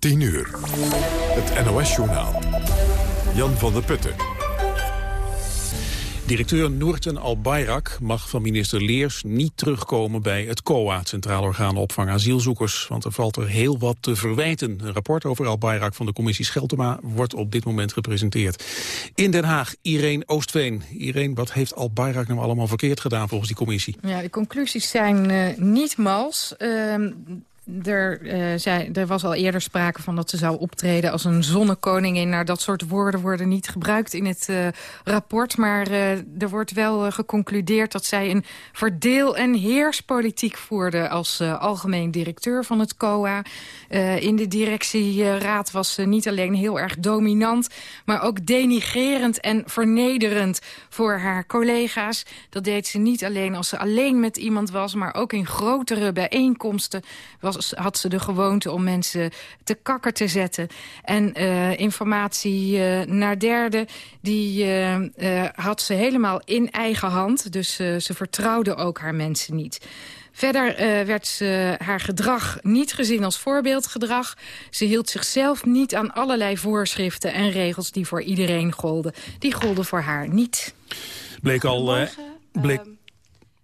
10 uur. Het NOS-journaal. Jan van der Putten. Directeur Noorten Al-Bayrak mag van minister Leers niet terugkomen bij het COA, het Centraal Orgaan Opvang Asielzoekers, want er valt er heel wat te verwijten. Een rapport over Al-Bayrak van de commissie Scheltema wordt op dit moment gepresenteerd. In Den Haag, Irene Oostveen. Irene, wat heeft Al-Bayrak nou allemaal verkeerd gedaan volgens die commissie? Ja, de conclusies zijn uh, niet mals. Uh, er, uh, zei, er was al eerder sprake van dat ze zou optreden als een zonnekoningin. Nou, dat soort woorden worden niet gebruikt in het uh, rapport. Maar uh, er wordt wel geconcludeerd dat zij een verdeel- en heerspolitiek voerde... als algemeen directeur van het COA. in de directieraad was ze niet alleen heel erg dominant... maar ook denigerend en vernederend voor haar collega's. Dat deed ze niet alleen als ze alleen met iemand was... maar ook in grotere bijeenkomsten was had ze de gewoonte om mensen te kakker te zetten. En uh, informatie uh, naar derden, die uh, had ze helemaal in eigen hand. Dus ze vertrouwde ook haar mensen niet. Verder werd ze, haar gedrag niet gezien als voorbeeldgedrag. Ze hield zichzelf niet aan allerlei voorschriften en regels die voor iedereen golden. Die golden voor haar niet. Bleek al... bleek,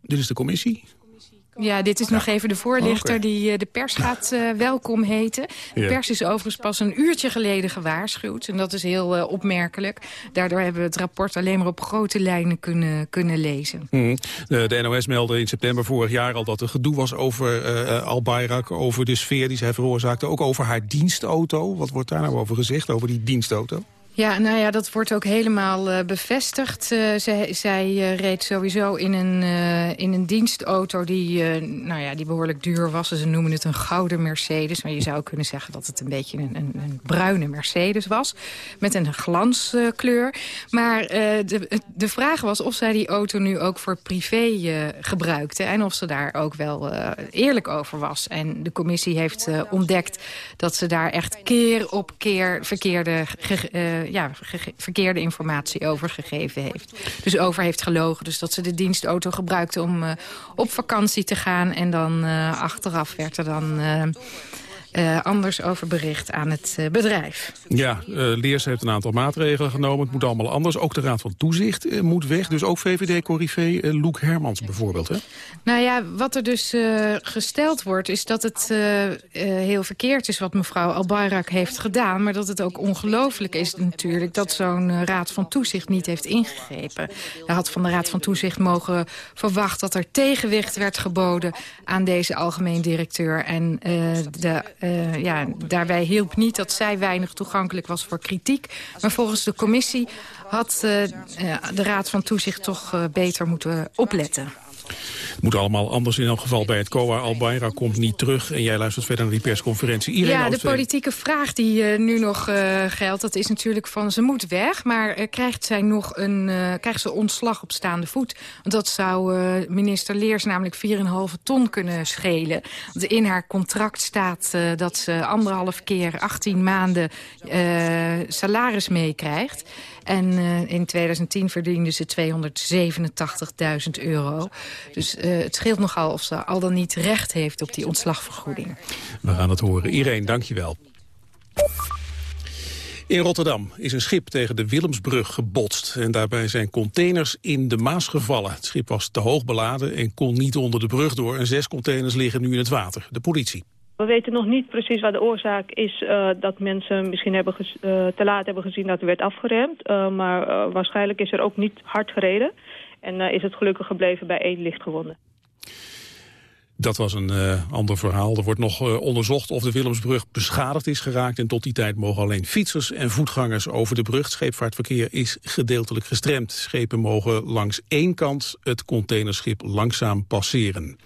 dit is de commissie? Ja, dit is nog even de voorlichter okay. die uh, de pers gaat uh, welkom heten. De ja. pers is overigens pas een uurtje geleden gewaarschuwd. En dat is heel uh, opmerkelijk. Daardoor hebben we het rapport alleen maar op grote lijnen kunnen, kunnen lezen. Mm. De, de, NOS meldde in september vorig jaar al dat er gedoe was over Al-Bayrak. Over de sfeer die zij veroorzaakte. Ook over haar dienstauto. Wat wordt daar nou over gezegd, over die dienstauto? Ja, nou ja, dat wordt ook helemaal uh, bevestigd. Uh, zij uh, reed sowieso in een, in een dienstauto die, nou ja, die behoorlijk duur was. Ze noemen het een gouden Mercedes. Maar je zou kunnen zeggen dat het een beetje een, een, een bruine Mercedes was. Met een glanskleur. maar de, de vraag was of zij die auto nu ook voor privé gebruikte. En of ze daar ook wel eerlijk over was. En de commissie heeft ontdekt dat ze daar echt keer op keer verkeerde ja, verkeerde informatie over gegeven heeft. Dus over heeft gelogen. Dus dat ze de dienstauto gebruikte om uh, op vakantie te gaan. En dan uh, achteraf werd er dan... Uh, uh, anders over bericht aan het uh, bedrijf. Ja, uh, Leers heeft een aantal maatregelen genomen. Het moet allemaal anders. Ook de Raad van Toezicht moet weg. Dus ook VVD-corrivé Loek Hermans bijvoorbeeld, hè? Nou ja, wat er dus gesteld wordt... is dat het heel verkeerd is wat mevrouw Albayrak heeft gedaan... maar dat het ook ongelooflijk is natuurlijk... dat zo'n Raad van Toezicht niet heeft ingegrepen. Hij had van de Raad van Toezicht mogen verwachten... dat er tegenwicht werd geboden aan deze algemeen directeur... en de uh, ja, daarbij hielp niet dat zij weinig toegankelijk was voor kritiek. Maar volgens de commissie had uh, de Raad van Toezicht toch beter moeten opletten. Het moet allemaal anders in elk geval bij het COA. Albayra komt niet terug en jij luistert verder naar die persconferentie. Ja, de politieke vraag die uh, nu nog uh, geldt, dat is natuurlijk van ze moet weg. Maar uh, krijgt zij nog een, krijgt ze ontslag op staande voet? Want dat zou minister Leers namelijk 4,5 ton kunnen schelen. Want in haar contract staat dat ze anderhalf keer 18 maanden salaris meekrijgt. En uh, in 2010 verdiende ze 287.000 euro. Dus uh, het scheelt nogal of ze al dan niet recht heeft op die ontslagvergoeding. We gaan het horen. Irene, dankjewel. In Rotterdam is een schip tegen de Willemsbrug gebotst. En daarbij zijn containers in de Maas gevallen. Het schip was te hoog beladen en kon niet onder de brug door. En zes containers liggen nu in het water. De politie. We weten nog niet precies wat de oorzaak is uh, dat mensen misschien hebben uh, te laat hebben gezien dat er werd afgeremd. Uh, maar waarschijnlijk is er ook niet hard gereden. En is het gelukkig gebleven bij één lichtgewonde. Dat was een ander verhaal. Er wordt nog onderzocht of de Willemsbrug beschadigd is geraakt. En tot die tijd mogen alleen fietsers en voetgangers over de brug. Scheepvaartverkeer is gedeeltelijk gestremd. Schepen mogen langs één kant het containerschip langzaam passeren.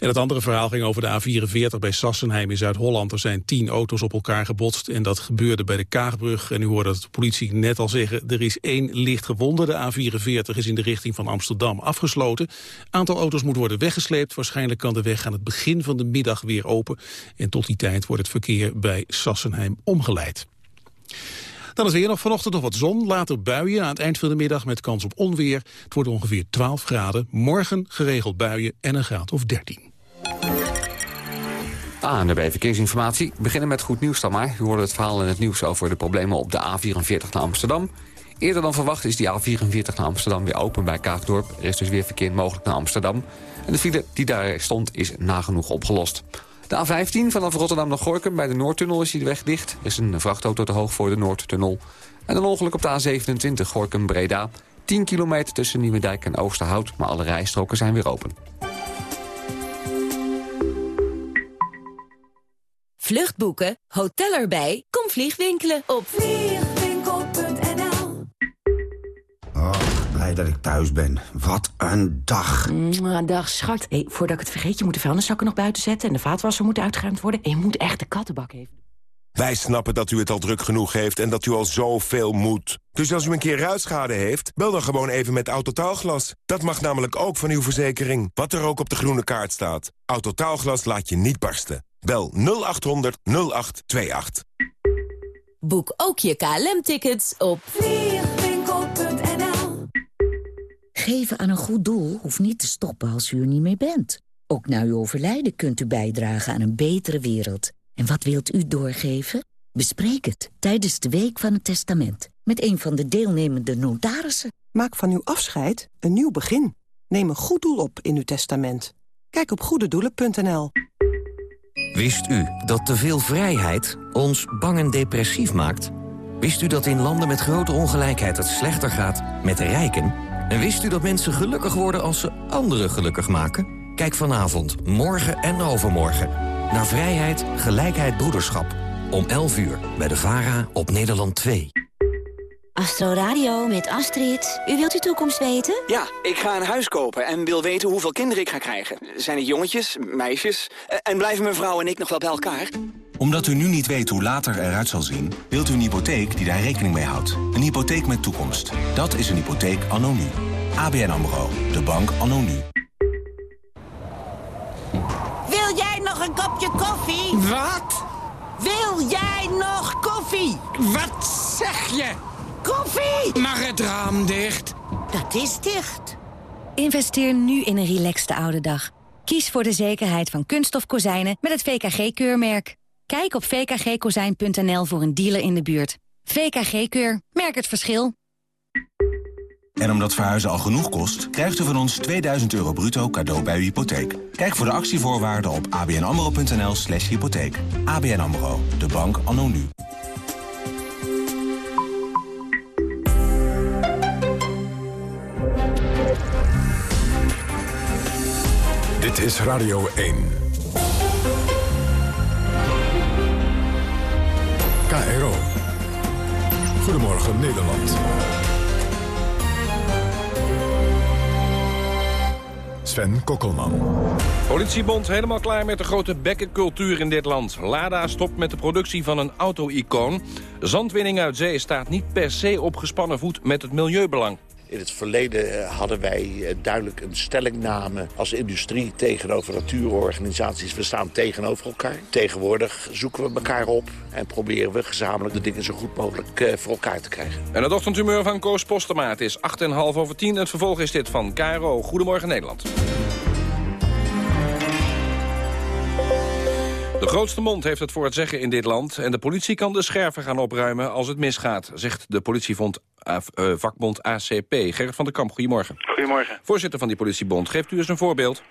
En het andere verhaal ging over de A44 bij Sassenheim in Zuid-Holland. Er zijn tien auto's op elkaar gebotst en dat gebeurde bij de Kaagbrug. En u hoorde de politie net al zeggen, er is één licht gewonde. De A44 is in de richting van Amsterdam afgesloten. Aantal auto's moet worden weggesleept. Waarschijnlijk kan de weg aan het begin van de middag weer open. En tot die tijd wordt het verkeer bij Sassenheim omgeleid. Dan is weer nog vanochtend nog wat zon, later buien aan het eind van de middag met kans op onweer. Het wordt ongeveer 12 graden. Morgen geregeld buien en een graad of 13. Ah, de Verkeersinformatie. We beginnen met goed nieuws dan maar. U hoorde het verhaal in het nieuws over de problemen op de A44 naar Amsterdam. Eerder dan verwacht is die A44 naar Amsterdam weer open bij Kaagdorp. Er is dus weer verkeer mogelijk naar Amsterdam. En de file die daar stond is nagenoeg opgelost. De A15 vanaf Rotterdam naar Gorkum bij de Noordtunnel is die de weg dicht. Er is een vrachtauto te hoog voor de Noordtunnel. En een ongeluk op de A27 Gorkum-Breda. 10 kilometer tussen Nieuwedijk en Oosterhout, maar alle rijstroken zijn weer open. Vluchtboeken, hotel erbij, kom vliegwinkelen op vliegwinkel.nl Oh, blij dat ik thuis ben. Wat een dag. Mwah, dag, schat. Hey, voordat ik het vergeet, je moet de vuilniszakken nog buiten zetten... en de vaatwasser moet uitgeruimd worden. En je moet echt de kattenbak even... Wij snappen dat u het al druk genoeg heeft en dat u al zoveel moet. Dus als u een keer ruitschade heeft, bel dan gewoon even met Autotaalglas. Dat mag namelijk ook van uw verzekering, wat er ook op de groene kaart staat. Autotaalglas laat je niet barsten. Bel 0800 0828. Boek ook je KLM-tickets op vliegwinkel.nl Geven aan een goed doel hoeft niet te stoppen als u er niet meer bent. Ook na uw overlijden kunt u bijdragen aan een betere wereld. En wat wilt u doorgeven? Bespreek het tijdens de Week van het Testament... met een van de deelnemende notarissen. Maak van uw afscheid een nieuw begin. Neem een goed doel op in uw testament. Kijk op goededoelen.nl. Wist u dat te veel vrijheid ons bang en depressief maakt? Wist u dat in landen met grote ongelijkheid het slechter gaat met de rijken? En wist u dat mensen gelukkig worden als ze anderen gelukkig maken? Kijk vanavond, morgen en overmorgen naar Vrijheid, Gelijkheid, Broederschap. Om 11 uur bij de VARA op Nederland 2. Astro Radio met Astrid. U wilt uw toekomst weten? Ja, ik ga een huis kopen en wil weten hoeveel kinderen ik ga krijgen. Zijn het jongetjes, meisjes? En blijven mijn vrouw en ik nog wel bij elkaar? Omdat u nu niet weet hoe later eruit zal zien... wilt u een hypotheek die daar rekening mee houdt. Een hypotheek met toekomst. Dat is een hypotheek anno nu. ABN AMRO. De bank anno nu. Wil jij nog een kopje koffie? Wat? Wil jij nog koffie? Wat zeg je? Koffie! Mag het raam dicht? Dat is dicht. Investeer nu in een relaxte oude dag. Kies voor de zekerheid van kunststof kozijnen met het VKG-keurmerk. Kijk op vkgkozijn.nl voor een dealer in de buurt. VKG-keur. Merk het verschil. En omdat verhuizen al genoeg kost, krijgt u van ons 2000 euro bruto cadeau bij uw hypotheek. Kijk voor de actievoorwaarden op abnamro.nl slash hypotheek. ABN AMRO, de bank anno nu. Dit is Radio 1. KRO. Goedemorgen Nederland. Sven Kokkelman. Politiebond helemaal klaar met de grote bekkencultuur in dit land. Lada stopt met de productie van een auto-icoon. Zandwinning uit zee staat niet per se op gespannen voet met het milieubelang. In het verleden eh, hadden wij eh, duidelijk een stellingname als industrie tegenover natuurorganisaties. We staan tegenover elkaar. Tegenwoordig zoeken we elkaar op en proberen we gezamenlijk de dingen zo goed mogelijk eh, voor elkaar te krijgen. En het ochtendhumeur van Koos Postema. is 8,5 over 10. Het vervolg is dit van KRO. Goedemorgen Nederland. De grootste mond heeft het voor het zeggen in dit land... en de politie kan de scherven gaan opruimen als het misgaat... zegt de politievond, vakbond ACP. Gerrit van der Kamp, goedemorgen. Goedemorgen. Voorzitter van die politiebond, geeft u eens een voorbeeld?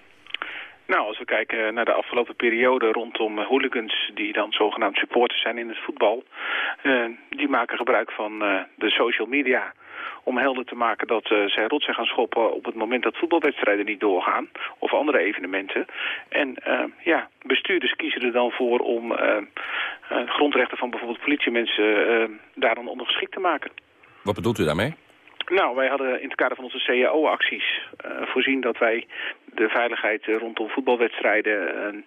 Nou, als we kijken naar de afgelopen periode rondom hooligans... die dan zogenaamd supporters zijn in het voetbal... Uh, die maken gebruik van uh, de social media om helder te maken dat uh, zij rotsen gaan schoppen op het moment dat voetbalwedstrijden niet doorgaan. Of andere evenementen. En uh, ja, bestuurders kiezen er dan voor om uh, grondrechten van bijvoorbeeld politiemensen daar dan ondergeschikt te maken. Wat bedoelt u daarmee? Nou, wij hadden in het kader van onze CAO-acties uh, voorzien dat wij de veiligheid rondom voetbalwedstrijden uh,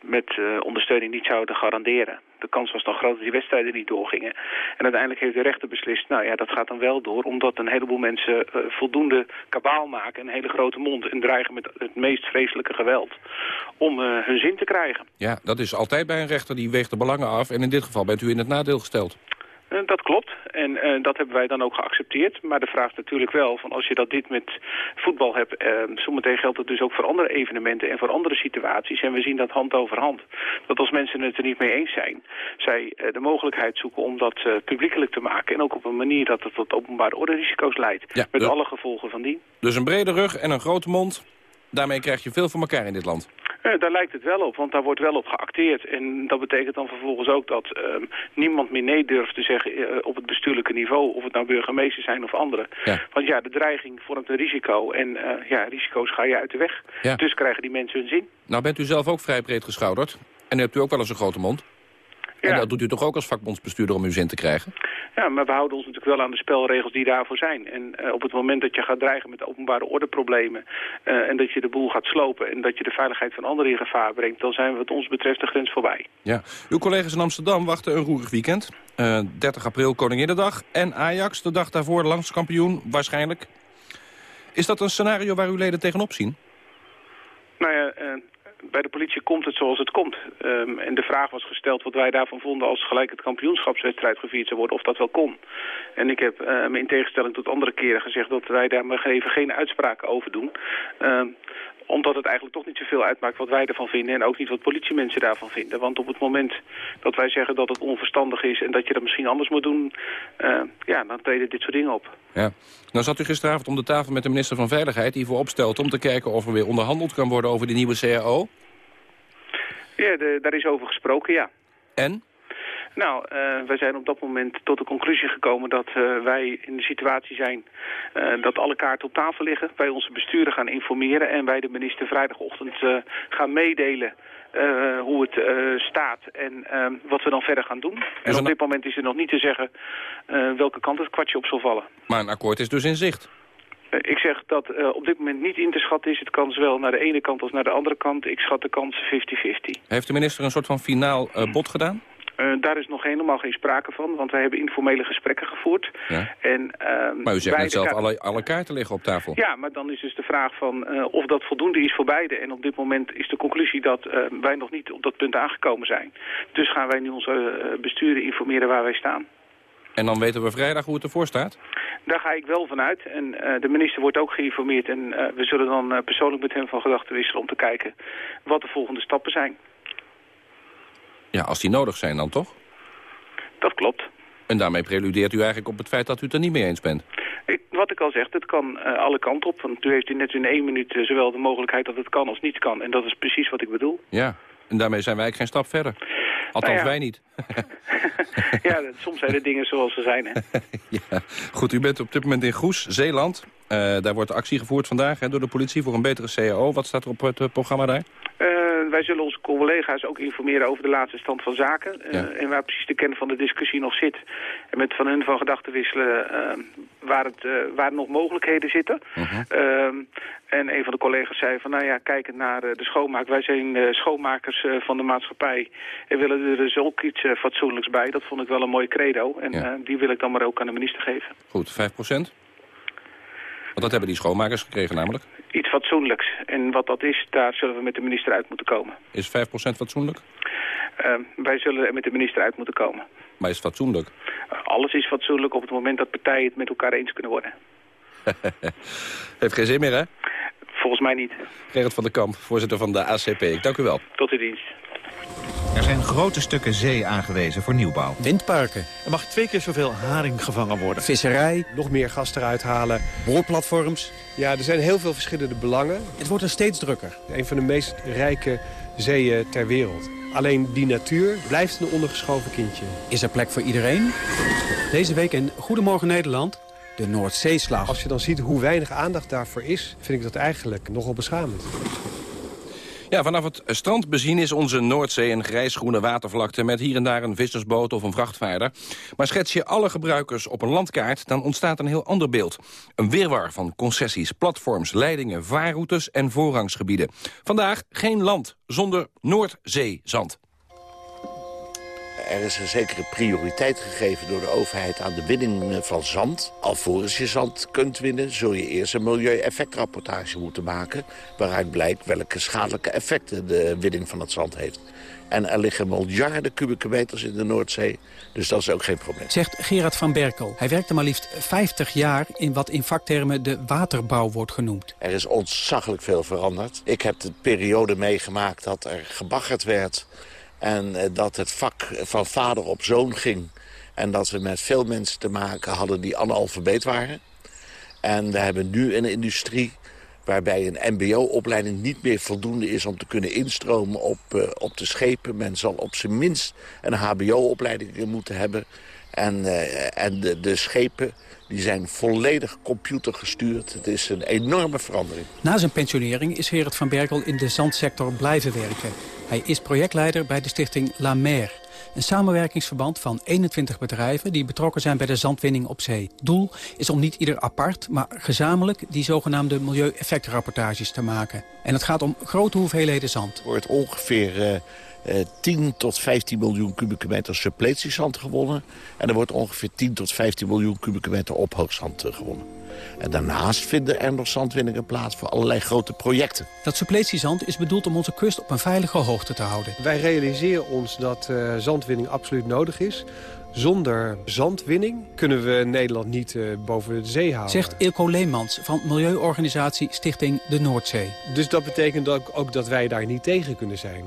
met uh, ondersteuning niet zouden garanderen. De kans was dan groot dat die wedstrijden niet doorgingen. En uiteindelijk heeft de rechter beslist, nou ja, dat gaat dan wel door... omdat een heleboel mensen voldoende kabaal maken, een hele grote mond... en dreigen met het meest vreselijke geweld om hun zin te krijgen. Ja, dat is altijd bij een rechter, die weegt de belangen af... en in dit geval bent u in het nadeel gesteld. Eh, dat klopt. En eh, dat hebben wij dan ook geaccepteerd. Maar de vraag is natuurlijk wel, van als je dat dit met voetbal hebt... Uh, zometeen geldt het dus ook voor andere evenementen en voor andere situaties. En we zien dat hand over hand. Dat als mensen het er niet mee eens zijn... zij de mogelijkheid zoeken om dat publiekelijk te maken. En ook op een manier dat het tot openbare orde risico's leidt. met dus- alle gevolgen van die. Dus een brede rug en een grote mond. Daarmee krijg je veel voor elkaar in dit land. Uh, daar lijkt het wel op, want daar wordt wel op geacteerd. En dat betekent dan vervolgens ook dat uh, niemand meer nee durft te zeggen uh, op het bestuurlijke niveau, of het nou burgemeesters zijn of anderen. Ja. Want ja, de dreiging vormt een risico en eh, ja, risico's ga je uit de weg. Ja. Dus krijgen die mensen hun zin. Nou bent u zelf ook vrij breed geschouderd. En hebt u ook wel eens een grote mond. Ja. En dat doet u toch ook als vakbondsbestuurder om uw zin te krijgen? Ja, maar we houden ons natuurlijk wel aan de spelregels die daarvoor zijn. En uh, op het moment dat je gaat dreigen met openbare ordeproblemen... Uh, en dat je de boel gaat slopen en dat je de veiligheid van anderen in gevaar brengt... dan zijn we wat ons betreft de grens voorbij. Ja. Uw collega's in Amsterdam wachten een roerig weekend. Uh, 30 april Koninginnedag en Ajax, de dag daarvoor landskampioen, waarschijnlijk. Is dat een scenario waar uw leden tegenop zien? Nou ja, bij de politie komt het zoals het komt. Um, en de vraag was gesteld wat wij daarvan vonden als gelijk het kampioenschapswedstrijd gevierd zou worden, of dat wel kon. En ik heb um, in tegenstelling tot andere keren gezegd dat wij daar maar even geen uitspraken over doen. Um, omdat het eigenlijk toch niet zoveel uitmaakt wat wij ervan vinden... en ook niet wat politiemensen daarvan vinden. Want op het moment dat wij zeggen dat het onverstandig is... en dat je dat misschien anders moet doen... Uh, ja, dan treden dit soort dingen op. Ja. Nou zat u gisteravond om de tafel met de minister van Veiligheid... die voor opstelt om te kijken of er weer onderhandeld kan worden... over die nieuwe CAO. Ja, de, daar is over gesproken, ja. En? Nou, uh, wij zijn op dat moment tot de conclusie gekomen dat uh, wij in de situatie zijn uh, dat alle kaarten op tafel liggen. Wij onze besturen gaan informeren en wij de minister vrijdagochtend gaan meedelen hoe het staat en wat we dan verder gaan doen. En op dit moment is er nog niet te zeggen welke kant het kwartje op zal vallen. Maar een akkoord is dus in zicht? Ik zeg dat op dit moment niet in te schatten is. Het kan zowel naar de ene kant als naar de andere kant. Ik schat de kans 50-50. Heeft de minister een soort van finaal bod gedaan? Uh, daar is nog helemaal geen sprake van, want wij hebben informele gesprekken gevoerd. Ja. En, maar u zegt net zelf, alle, alle kaarten liggen op tafel. Ja, maar dan is dus de vraag van uh, of dat voldoende is voor beide. En op dit moment is de conclusie dat uh, wij nog niet op dat punt aangekomen zijn. Dus gaan wij nu onze besturen informeren waar wij staan. En dan weten we vrijdag hoe het ervoor staat? Daar ga ik wel van uit. En uh, de minister wordt ook geïnformeerd. En uh, we zullen dan uh, persoonlijk met hem van gedachten wisselen om te kijken wat de volgende stappen zijn. Ja, als die nodig zijn dan toch? Dat klopt. En daarmee preludeert u eigenlijk op het feit dat u het er niet mee eens bent? Ik, wat ik al zeg, het kan alle kanten op. Want u heeft u net in één minuut zowel de mogelijkheid dat het kan als niet kan. En dat is precies wat ik bedoel. Ja, en daarmee zijn wij geen stap verder. Althans, nou ja. wij niet. ja, soms zijn de dingen zoals ze zijn. Hè? ja. Goed, u bent op dit moment in Goes, Zeeland. Uh, daar wordt actie gevoerd vandaag hè, door de politie voor een betere CAO. Wat staat er op het programma daar? Wij zullen onze collega's ook informeren over de laatste stand van zaken. Ja. En waar precies de kern van de discussie nog zit. En met van hun van gedachten wisselen waar, het, waar nog mogelijkheden zitten. Uh -huh. en een van de collega's zei van, nou ja, kijkend naar de schoonmaak. Wij zijn schoonmakers van de maatschappij. En willen er dus ook iets fatsoenlijks bij. Dat vond ik wel een mooi credo. En ja. die wil ik dan maar ook aan de minister geven. Goed, 5 procent? Want dat hebben die schoonmakers gekregen namelijk. Iets fatsoenlijks. En wat dat is, daar zullen we met de minister uit moeten komen. Is 5% fatsoenlijk? Uh, wij zullen er met de minister uit moeten komen. Maar is het fatsoenlijk? Alles is fatsoenlijk op het moment dat partijen het met elkaar eens kunnen worden. Heeft geen zin meer, hè? Volgens mij niet. Gerrit van der Kamp, voorzitter van de ACP. Ik dank u wel. Tot uw dienst. Er zijn grote stukken zee aangewezen voor nieuwbouw. Windparken. Er mag twee keer zoveel haring gevangen worden. Visserij. Nog meer gas eruit halen. Boorplatforms. Ja, er zijn heel veel verschillende belangen. Het wordt er steeds drukker. Een van de meest rijke zeeën ter wereld. Alleen die natuur blijft een ondergeschoven kindje. Is er plek voor iedereen? Deze week in Goedemorgen Nederland, de Noordzeeslag. Als je dan ziet hoe weinig aandacht daarvoor is, vind ik dat eigenlijk nogal beschamend. Ja, vanaf het strand bezien is onze Noordzee een grijsgroene watervlakte... met hier en daar een vissersboot of een vrachtvaarder. Maar schets je alle gebruikers op een landkaart... dan ontstaat een heel ander beeld. Een wirwar van concessies, platforms, leidingen, vaarroutes en voorrangsgebieden. Vandaag geen land zonder Noordzeezand. Er is een zekere prioriteit gegeven door de overheid aan de winning van zand. Alvorens je zand kunt winnen, zul je eerst een milieueffectrapportage moeten maken... waaruit blijkt welke schadelijke effecten de winning van het zand heeft. En er liggen miljarden kubieke meters in de Noordzee, dus dat is ook geen probleem. Zegt Gerard van Berkel. Hij werkte maar liefst 50 jaar in wat in vaktermen de waterbouw wordt genoemd. Er is ontzaglijk veel veranderd. Ik heb de periode meegemaakt dat er gebaggerd werd... en eh, dat het vak van vader op zoon ging... en dat we met veel mensen te maken hadden die analfabeet waren. En we hebben nu een industrie waarbij een mbo-opleiding niet meer voldoende is om te kunnen instromen op, uh, op de schepen. Men zal op zijn minst een hbo-opleiding moeten hebben. En, uh, en de, de schepen die zijn volledig computergestuurd. Het is een enorme verandering. Na zijn pensionering is Gerard van Berkel in de zandsector blijven werken. Hij is projectleider bij de stichting La Mer. Een samenwerkingsverband van 21 bedrijven die betrokken zijn bij de zandwinning op zee. Doel is om niet ieder apart, maar gezamenlijk die zogenaamde milieueffectrapportages te maken. En het gaat om grote hoeveelheden zand. Er wordt ongeveer uh, 10 tot 15 miljoen kubieke meter suppletiezand gewonnen. En er wordt ongeveer 10 tot 15 miljoen kubieke meter ophoogzand gewonnen. En daarnaast vinden er nog zandwinningen plaats voor allerlei grote projecten. Dat suppletiezand is bedoeld om onze kust op een veilige hoogte te houden. Wij realiseren ons dat uh, zandwinning absoluut nodig is. Zonder zandwinning kunnen we Nederland niet uh, boven de zee houden. Zegt Ilko Leemans van milieuorganisatie Stichting de Noordzee. Dus dat betekent ook, ook dat wij daar niet tegen kunnen zijn.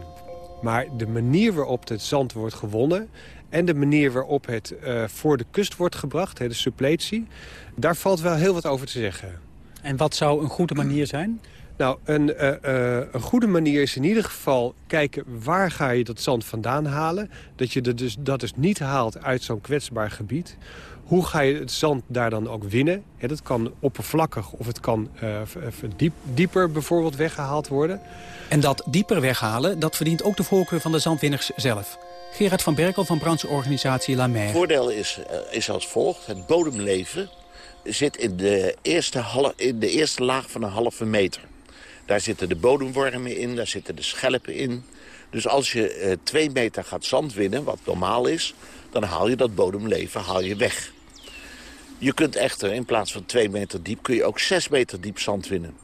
Maar de manier waarop het zand wordt gewonnen... en de manier waarop het uh, voor de kust wordt gebracht, de suppletie... daar valt wel heel wat over te zeggen. En wat zou een goede manier zijn? Nou, een, uh, uh, een goede manier is in ieder geval kijken waar ga je dat zand vandaan halen. Dat je dat dus, dat dus niet haalt uit zo'n kwetsbaar gebied. Hoe ga je het zand daar dan ook winnen? Ja, dat kan oppervlakkig of het kan uh, diep, dieper bijvoorbeeld weggehaald worden. En dat dieper weghalen, dat verdient ook de voorkeur van de zandwinners zelf. Gerard van Berkel van brancheorganisatie La Mer. Het voordeel is, is als volgt. Het bodemleven zit in de, eerste half, in de eerste laag van een halve meter. Daar zitten de bodemwormen in, daar zitten de schelpen in. Dus als je uh, twee meter gaat zand winnen, wat normaal is... dan haal je dat bodemleven haal je weg. Je kunt echter in plaats van twee meter diep... kun je ook zes meter diep zand winnen.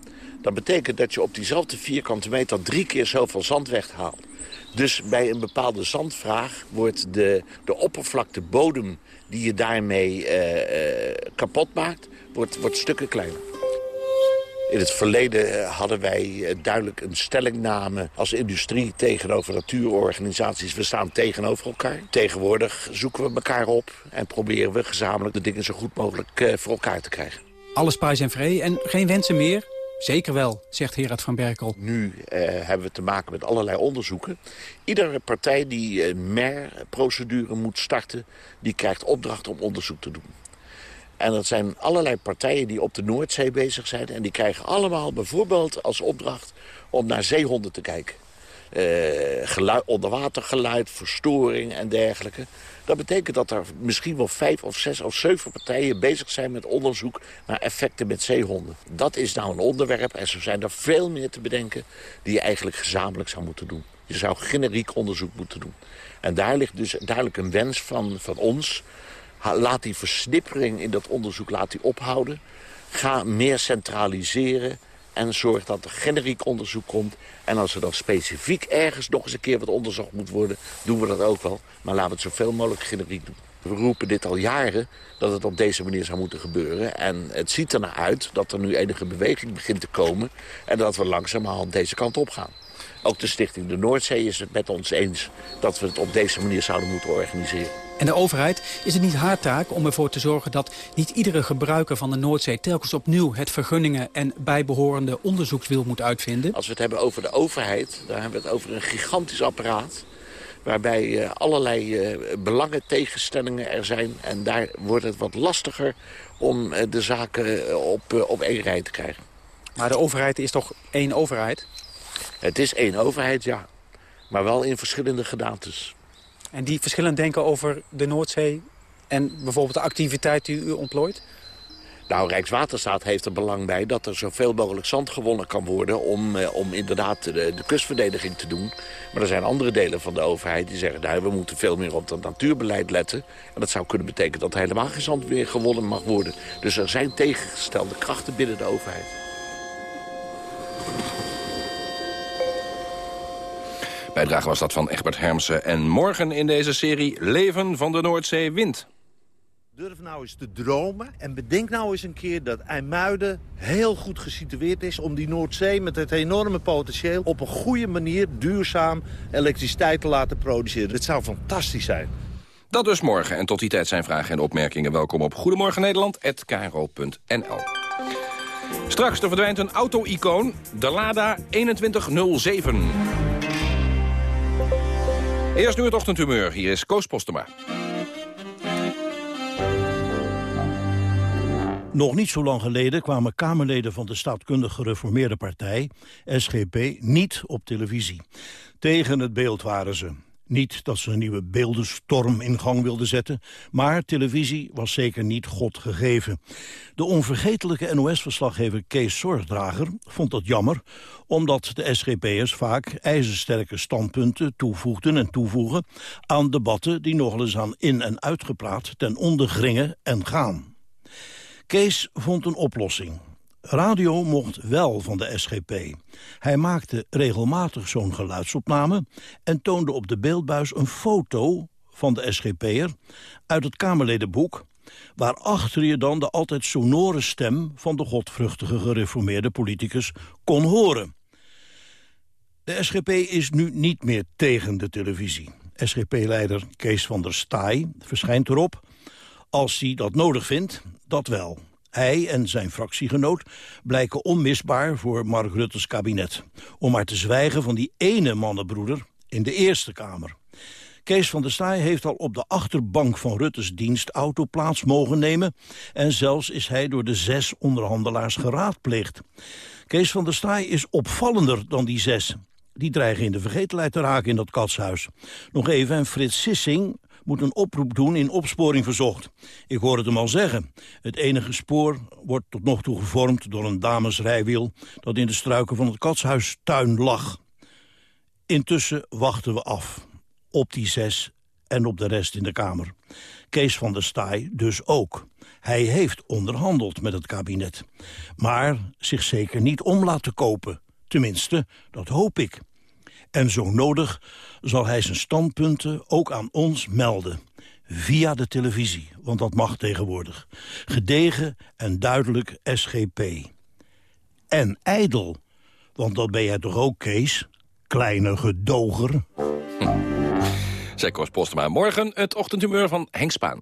Dat betekent dat je op diezelfde vierkante meter drie keer zoveel zand weghaalt. Dus bij een bepaalde zandvraag wordt de, de oppervlakte bodem die je daarmee uh, uh, kapot maakt, wordt, wordt stukken kleiner. In het verleden hadden wij duidelijk een stellingname als industrie tegenover natuurorganisaties. We staan tegenover elkaar. Tegenwoordig zoeken we elkaar op en proberen we gezamenlijk de dingen zo goed mogelijk voor elkaar te krijgen. Alles prijs en vree en geen wensen meer? Zeker wel, zegt Gerard van Berkel. Nu eh, hebben we te maken met allerlei onderzoeken. Iedere partij die een MER-procedure moet starten... die krijgt opdracht om onderzoek te doen. En dat zijn allerlei partijen die op de Noordzee bezig zijn... en die krijgen allemaal bijvoorbeeld als opdracht om naar zeehonden te kijken. Uh, geluid, onderwatergeluid, verstoring en dergelijke. Dat betekent dat er misschien wel vijf of zes of zeven partijen bezig zijn met onderzoek naar effecten met zeehonden. Dat is nou een onderwerp en zo zijn er veel meer te bedenken die je eigenlijk gezamenlijk zou moeten doen. Je zou generiek onderzoek moeten doen. En daar ligt dus duidelijk een wens van, van ons. Laat die versnippering in dat onderzoek laat die ophouden. Ga meer centraliseren en zorg dat er generiek onderzoek komt. En als er dan specifiek ergens nog eens een keer wat onderzocht moet worden... doen we dat ook wel. Maar laten we het zoveel mogelijk generiek doen. We roepen dit al jaren dat het op deze manier zou moeten gebeuren. En het ziet er naar uit dat er nu enige beweging begint te komen... en dat we langzamerhand deze kant op gaan. Ook de Stichting de Noordzee is het met ons eens dat we het op deze manier zouden moeten organiseren. En de overheid is het niet haar taak om ervoor te zorgen dat niet iedere gebruiker van de Noordzee telkens opnieuw het vergunningen en bijbehorende onderzoekswiel moet uitvinden? Als we het hebben over de overheid, dan hebben we het over een gigantisch apparaat waarbij uh, allerlei uh, belangen tegenstellingen er zijn. En daar wordt het wat lastiger om uh, de zaken op, op één rij te krijgen. Maar de overheid is toch één overheid? Het is één overheid, ja. Maar wel in verschillende gedaantes. En die verschillend denken over de Noordzee en bijvoorbeeld de activiteit die u ontplooit? Nou, Rijkswaterstaat heeft er belang bij dat er zoveel mogelijk zand gewonnen kan worden... om, eh, om inderdaad de, de kustverdediging te doen. Maar er zijn andere delen van de overheid die zeggen... Nou, we moeten veel meer op het natuurbeleid letten. En dat zou kunnen betekenen dat helemaal geen zand meer gewonnen mag worden. Dus er zijn tegengestelde krachten binnen de overheid. Bijdrage was dat van Egbert Hermsen. En morgen in deze serie Leven van de Noordzee Wind. Durf nou eens te dromen en bedenk nou eens een keer dat IJmuiden heel goed gesitueerd is... om die Noordzee met het enorme potentieel op een goede manier duurzaam elektriciteit te laten produceren. Dat zou fantastisch zijn. Dat dus morgen. En tot die tijd zijn vragen en opmerkingen. Welkom op Goedemorgen Nederland@kro.nl. Straks er verdwijnt een auto-icoon, de Lada 2107. Eerst nu het ochtendhumeur. Hier is Koos Postema. Nog niet zo lang geleden kwamen Kamerleden van de staatkundig gereformeerde partij, SGP, niet op televisie. Tegen het beeld waren ze. Niet dat ze een nieuwe beeldenstorm in gang wilden zetten... maar televisie was zeker niet God gegeven. De onvergetelijke NOS-verslaggever Kees Zorgdrager vond dat jammer... omdat de SGP'ers vaak ijzersterke standpunten toevoegden en toevoegen... aan debatten die nogal eens aan in- en uitgepraat ten onder gringen en gaan. Kees vond een oplossing. Radio mocht wel van de SGP. Hij maakte regelmatig zo'n geluidsopname... en toonde op de beeldbuis een foto van de SGP'er uit het Kamerledenboek... waarachter je dan de altijd sonore stem van de godvruchtige gereformeerde politicus kon horen. De SGP is nu niet meer tegen de televisie. SGP-leider Kees van der Staaij verschijnt erop. Als hij dat nodig vindt, dat wel. Hij en zijn fractiegenoot blijken onmisbaar voor Mark Rutte's kabinet. Om maar te zwijgen van die ene mannenbroeder in de Eerste Kamer. Kees van der Staaij heeft al op de achterbank van Rutte's dienstauto plaats mogen nemen... en zelfs is hij door de zes onderhandelaars geraadpleegd. Kees van der Staaij is opvallender dan die zes. Die dreigen in de vergetelheid te raken in dat katshuis. Nog even, en Frits Sissing moet een oproep doen in opsporing verzocht. Ik hoor het hem al zeggen. Het enige spoor wordt tot nog toe gevormd door een damesrijwiel... dat in de struiken van het katshuistuin lag. Intussen wachten we af. Op die zes en op de rest in de Kamer. Kees van der Staaij dus ook. Hij heeft onderhandeld met het kabinet. Maar zich zeker niet om laten kopen. Tenminste, dat hoop ik. En zo nodig zal hij zijn standpunten ook aan ons melden. Via de televisie, want dat mag tegenwoordig. Gedegen en duidelijk SGP. En ijdel, want dat ben jij toch ook, Kees? Kleine gedoger. Hm. Koos Postema. Morgen het ochtendhumeur van Henk Spaan.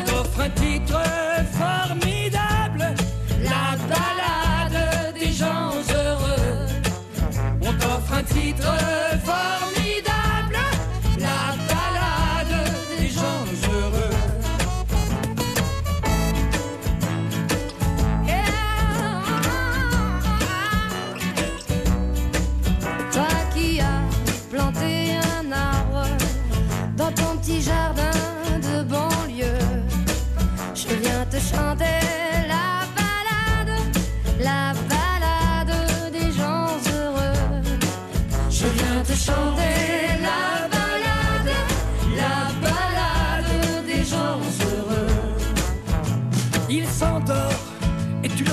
Un titre formidable, la balade des gens heureux. On t'offre un titre formidable,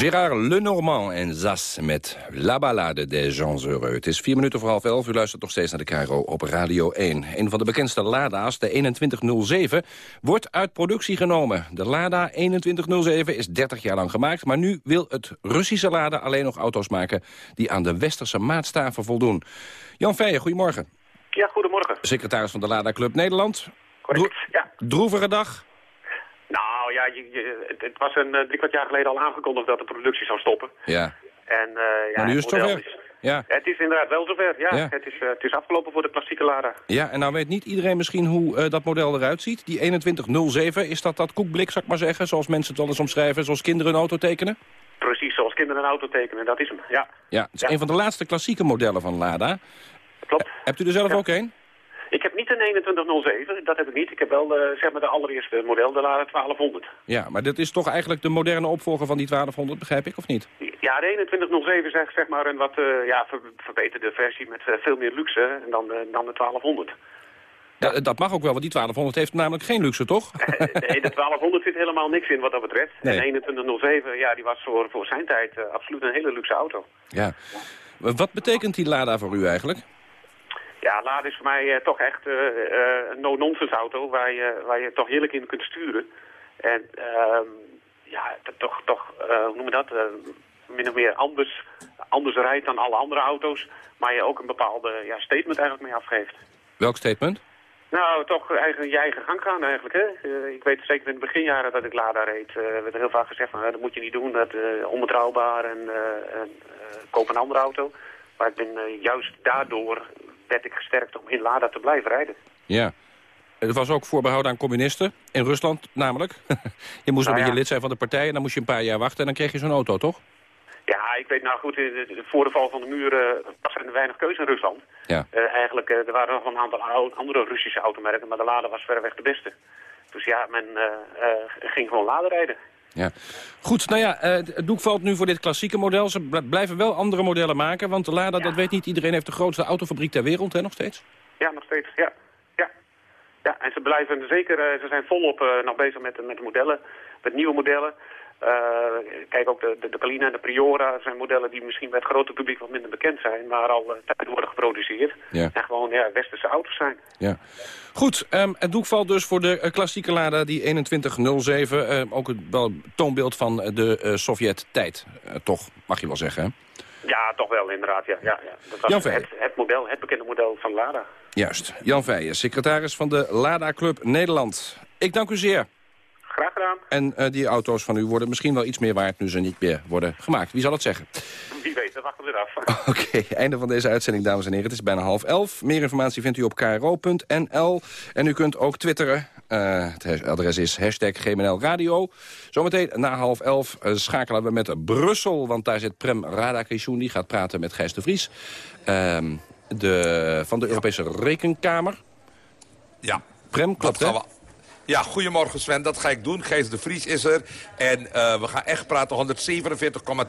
Gérard Lenormand en Zas met La Ballade des Gens Heureux. Het is vier minuten voor half elf. U luistert nog steeds naar de Cairo op Radio 1. Een van de bekendste Lada's, de 2107, wordt uit productie genomen. De Lada 2107 is 30 jaar lang gemaakt... maar nu wil het Russische Lada alleen nog auto's maken... die aan de westerse maatstaven voldoen. Jan Feijen, goedemorgen. Ja, goedemorgen. Secretaris van de Lada Club Nederland. Correct, ja. Droevige dag. Nou ja, je, je- het, het was een eh, drie kwart jaar geleden al aangekondigd dat de productie zou stoppen. Ja. En, eh, ja, Maar nu is het zover. is- Ja. Het is inderdaad wel zover, ja. Ja. Het, is, eh, het is afgelopen voor de klassieke Lada. Ja, en nou weet niet iedereen misschien hoe dat model eruit ziet. Die 2107, is dat dat koekblik, zou ik maar zeggen? Zoals mensen het wel eens omschrijven, zoals kinderen een auto tekenen? Precies zoals kinderen een auto tekenen, dat is hem, ja. Ja, het is een van de laatste klassieke modellen van Lada. Klopt. hebt u er zelf ook een? Ik heb niet een 2107, dat heb ik niet. Ik heb wel eh, zeg maar de allereerste model, de Lada 1200. Ja, maar dit is toch eigenlijk de moderne opvolger van die 1200, begrijp ik, of niet? Ja, de 2107 is echt zeg maar een wat eh, ja, ver- verbeterde versie met eh, veel meer luxe dan, de- dan de 1200. Da- dat mag ook wel, want die 1200 heeft namelijk geen luxe, toch? Nee, de 1200 zit helemaal niks in wat dat betreft. Nee. En de 2107, ja, die was voor, voor zijn tijd absoluut een hele luxe auto. Ja. Wat betekent die Lada voor u eigenlijk? Ja, Lada is voor mij eh, toch echt eh, eh, een no-nonsense auto waar je, waar je toch heerlijk in kunt sturen. En ehm, ja, toch, toch hoe noem je dat, min of meer anders, anders rijdt dan alle andere auto's. Maar je ook een bepaalde ja, statement eigenlijk mee afgeeft. Welk statement? Nou, toch eigen, je eigen gang gaan eigenlijk. Hè? Ik weet zeker in de beginjaren dat ik Lada reed. eh, werd er heel vaak gezegd van, dat moet je niet doen, dat is onbetrouwbaar en, en koop een andere auto. Maar ik ben juist daardoor werd ik gesterkt om in Lada te blijven rijden. Ja. Het was ook voorbehouden aan communisten, in Rusland namelijk. je moest een Nou beetje ja. lid zijn van de partij en dan moest je een paar jaar wachten... en dan kreeg je zo'n auto, toch? Ja, ik weet nou goed, eh, voor de val van de muur eh, was er weinig keuze in Rusland. Ja. Eh, eigenlijk, er waren nog een aantal andere Russische automerken, maar de Lada was verreweg de beste. Dus ja, men ging gewoon Lada rijden. Ja. Goed, nou ja, eh, het doek valt nu voor dit klassieke model. Ze bl- blijven wel andere modellen maken, want de Lada, dat weet niet iedereen, heeft de grootste autofabriek ter wereld, hè, nog steeds? Ja, nog steeds, ja. Ja, ja en ze blijven zeker, eh, ze zijn volop eh, nog bezig met, met de modellen, met nieuwe modellen. Eh, kijk, ook de, de, de Palina en de Priora zijn modellen die misschien bij het grote publiek wat minder bekend zijn, maar al uh, tijd worden geproduceerd. Ja. En gewoon ja, westerse auto's zijn. Ja. Goed, ehm, het doek valt dus voor de eh, klassieke Lada, die 2107. eh, ook het wel toonbeeld van de eh, Sovjet-tijd, eh, toch, mag je wel zeggen, hè? Ja, toch wel inderdaad, ja. ja, ja. Dat was Jan het, het model, het bekende model van Lada. Juist. Jan Veijen, secretaris van de Lada Club Nederland. Ik dank u zeer. Graag gedaan. En eh, die auto's van u worden misschien wel iets meer waard... nu ze niet meer worden gemaakt. Wie zal het zeggen? Wie weet, dat wachten we eraf. Oké, einde van deze uitzending, dames en heren. Het is bijna half elf. Meer informatie vindt u op kro.nl. En u kunt ook twitteren. Uh, het adres is hashtag GMNL Radio. Zometeen na half elf uh, schakelen we met Brussel. Want daar zit Prem Radakishun. Die gaat praten met Gijs de Vries. Uh, de, van de Europese Rekenkamer. Ja. Prem, klopt hè? Ja, goedemorgen Sven, dat ga ik doen. Gijs de Vries is er. En uh, we gaan echt praten.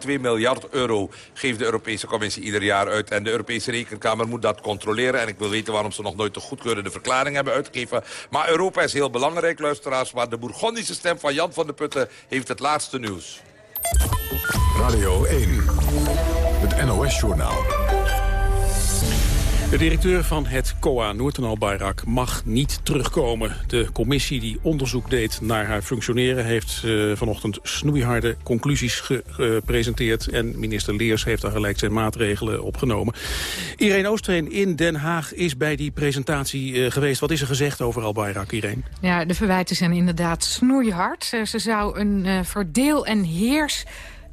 147,2 miljard euro geeft de Europese Commissie ieder jaar uit. En de Europese Rekenkamer moet dat controleren. En ik wil weten waarom ze nog nooit de goedkeurende verklaring hebben uitgegeven. Maar Europa is heel belangrijk, luisteraars. Maar de Bourgondische stem van Jan van der Putten heeft het laatste nieuws. Radio 1, het NOS-journaal. De directeur van het COA, Noorten Al-Bayrak, mag niet terugkomen. De commissie die onderzoek deed naar haar functioneren... heeft uh, vanochtend snoeiharde conclusies gepresenteerd... en minister Leers heeft daar gelijk zijn maatregelen opgenomen. Irene Oostereen in Den Haag is bij die presentatie uh, geweest. Wat is er gezegd over Al-Bayrak, Irene? Ja, de verwijten zijn inderdaad snoeihard. Uh, ze zou een verdeel- en heers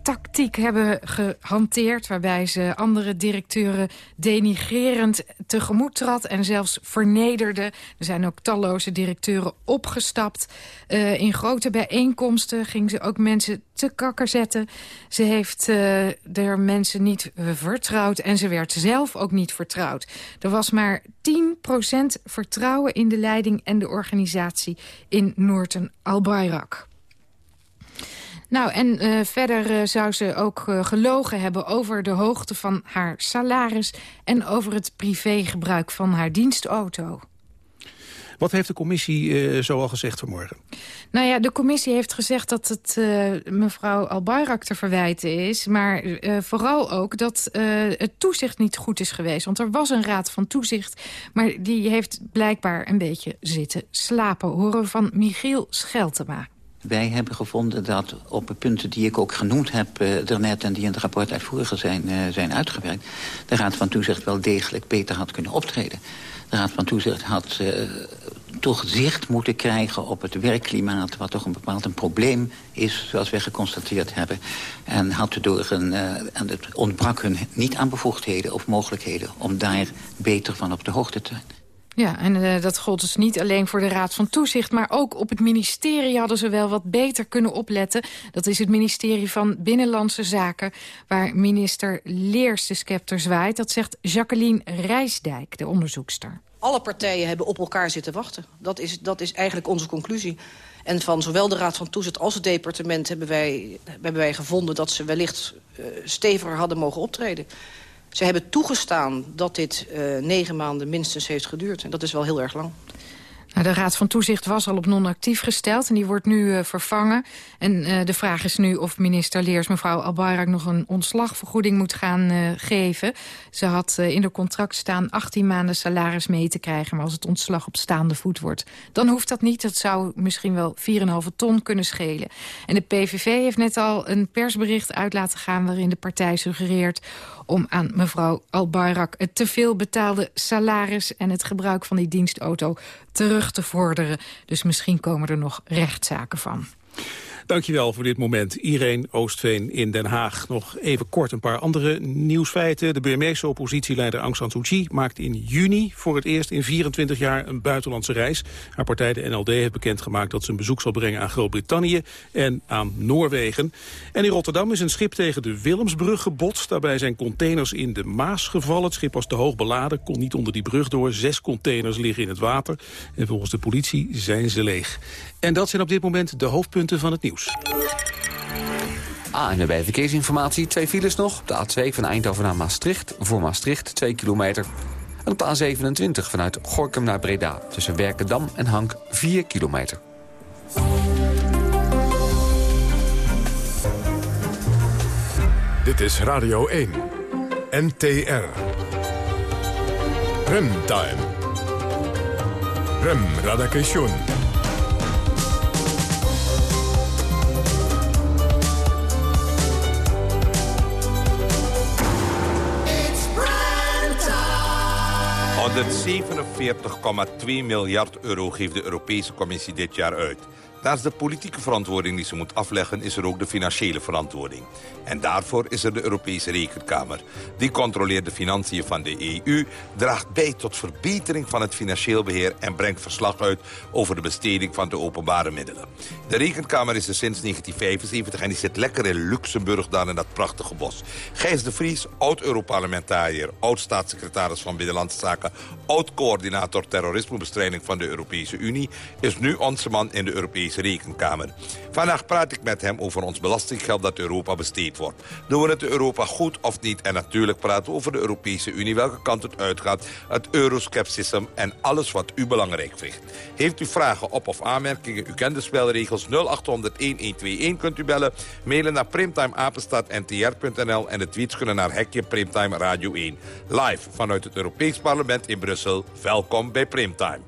tactiek hebben gehanteerd... waarbij ze andere directeuren denigrerend tegemoet trad... en zelfs vernederde. Er zijn ook talloze directeuren opgestapt. Uh, in grote bijeenkomsten ging ze ook mensen te kakker zetten. Ze heeft uh, er mensen niet vertrouwd en ze werd zelf ook niet vertrouwd. Er was maar 10% vertrouwen in de leiding en de organisatie in Noorten Al-Bayrak. Nou, en uh, verder uh, zou ze ook uh, gelogen hebben over de hoogte van haar salaris... en over het privégebruik van haar dienstauto. Wat heeft de commissie uh, zoal gezegd vanmorgen? Nou ja, de commissie heeft gezegd dat het mevrouw Albayrak te verwijten is. Maar vooral ook dat het toezicht niet goed is geweest. Want er was een raad van toezicht. Maar die heeft blijkbaar een beetje zitten slapen. Horen we van Michiel Scheltema. Wij hebben gevonden dat op de punten die ik ook genoemd heb daarnet... en die in het rapport uitvoerig zijn, uh, zijn uitgewerkt... de Raad van Toezicht wel degelijk beter had kunnen optreden. De Raad van Toezicht had uh, toch zicht moeten krijgen op het werkklimaat... wat toch een bepaald een probleem is, zoals wij geconstateerd hebben. En had door een, en het ontbrak hun niet aan bevoegdheden of mogelijkheden... om daar beter van op de hoogte te zijn. Ja, en uh, dat gold dus niet alleen voor de Raad van Toezicht... maar ook op het ministerie hadden ze wel wat beter kunnen opletten. Dat is het ministerie van Binnenlandse Zaken... waar minister Leers de scepter zwaait. Dat zegt Jacqueline Rijsdijk, de onderzoekster. Alle partijen hebben op elkaar zitten wachten. Dat is, dat is eigenlijk onze conclusie. En van zowel de Raad van Toezicht als het departement hebben wij, hebben wij gevonden... dat ze wellicht uh, steviger hadden mogen optreden. Ze hebben toegestaan dat dit uh, negen maanden minstens heeft geduurd. En dat is wel heel erg lang. Nou, de Raad van Toezicht was al op non-actief gesteld en die wordt nu uh, vervangen. En uh, de vraag is nu of minister Leers mevrouw Albayrak nog een ontslagvergoeding moet gaan geven. Ze had in de contract staan 18 maanden salaris mee te krijgen, maar als het ontslag op staande voet wordt, dan hoeft dat niet. Dat zou misschien wel 4,5 ton kunnen schelen. En de PVV heeft net al een persbericht uit laten gaan waarin de partij suggereert om aan mevrouw Albayrak het te veel betaalde salaris en het gebruik van die dienstauto terug te vorderen. Dus misschien komen er nog rechtszaken van. Dankjewel voor dit moment. Irene Oostveen in Den Haag. Nog even kort een paar andere nieuwsfeiten. De Burmeese oppositieleider Aung San Suu Kyi maakt in juni voor het eerst in 24 jaar een buitenlandse reis. Haar partij, de NLD, heeft bekendgemaakt dat ze een bezoek zal brengen aan Groot-Brittannië en aan Noorwegen. En in Rotterdam is een schip tegen de Willemsbrug gebotst. Daarbij zijn containers in de Maas gevallen. Het schip was te hoog beladen, kon niet onder die brug door. Zes containers liggen in het water. En volgens de politie zijn ze leeg. En dat zijn op dit moment de hoofdpunten van het nieuws. Ah, en bij verkeersinformatie twee files nog. De A2 van Eindhoven naar Maastricht. Voor Maastricht 2 kilometer. En op de A27 vanuit Gorkum naar Breda. Tussen Werkendam en Hank 4 kilometer. Dit is Radio 1. NTR. Remtime. Rem Radakation. ...147,2 miljard euro geeft de Europese Commissie dit jaar uit. Naast de politieke verantwoording die ze moet afleggen... is er ook de financiële verantwoording. En daarvoor is er de Europese Rekenkamer. Die controleert de financiën van de EU... draagt bij tot verbetering van het financieel beheer... en brengt verslag uit over de besteding van de openbare middelen. De Rekenkamer is er sinds 1975 en die zit lekker in Luxemburg... daar in dat prachtige bos. Gijs de Vries, oud-Europarlementariër... oud-staatssecretaris van Binnenlandse Zaken... oud-coördinator terrorismebestrijding van de Europese Unie... is nu onze man in de Europese Rekenkamer. Vandaag praat ik met hem over ons belastinggeld dat Europa besteed wordt. Doen we het Europa goed of niet? En natuurlijk praten we over de Europese Unie, welke kant het uitgaat, het euroscepticisme en alles wat u belangrijk vindt. Heeft u vragen op of aanmerkingen? U kent de spelregels 0800-1121 kunt u bellen. Mailen naar primtimeapenstaatntr.nl en de tweets kunnen naar Hekje Primtime Radio 1. Live vanuit het Europees Parlement in Brussel. Welkom bij Primtime.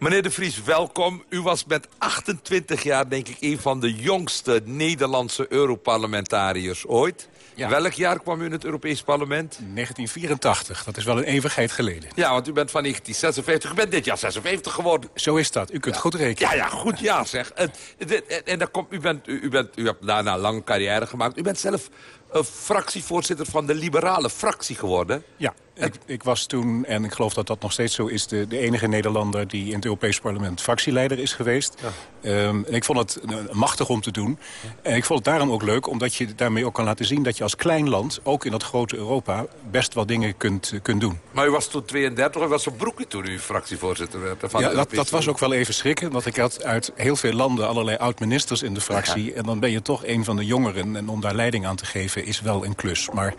Meneer De Vries, welkom. U was met 28 jaar, denk ik, een van de jongste Nederlandse Europarlementariërs ooit. Welk jaar kwam u in het Europees Parlement? 1984, dat is wel een eeuwigheid geleden. Ja, want u bent van 1956, u bent dit jaar 56 geworden. Zo is dat, u kunt goed rekenen. Ja, ja, goed ja zeg. En, en, en dan komt, u, bent, u, u, bent, u hebt daarna een lange carrière gemaakt. U bent zelf uh, fractievoorzitter van de liberale fractie geworden. Ja, ik, ik, was toen, en ik geloof dat dat nog steeds zo is... de, de enige Nederlander die in het Europees Parlement fractieleider is geweest. Ja. Um, en ik vond het uh, machtig om te doen. En ik vond het daarom ook leuk, omdat je daarmee ook kan laten zien... dat je als klein land, ook in dat grote Europa... best wel dingen kunt, uh, kunt doen. Maar u was toen 32, u was op broekje toen u fractievoorzitter werd. Van ja, dat, dat was ook wel even schrikken. Want ik had uit heel veel landen allerlei oud-ministers in de fractie. Ja. En dan ben je toch een van de jongeren. En om daar leiding aan te geven is wel een klus. Maar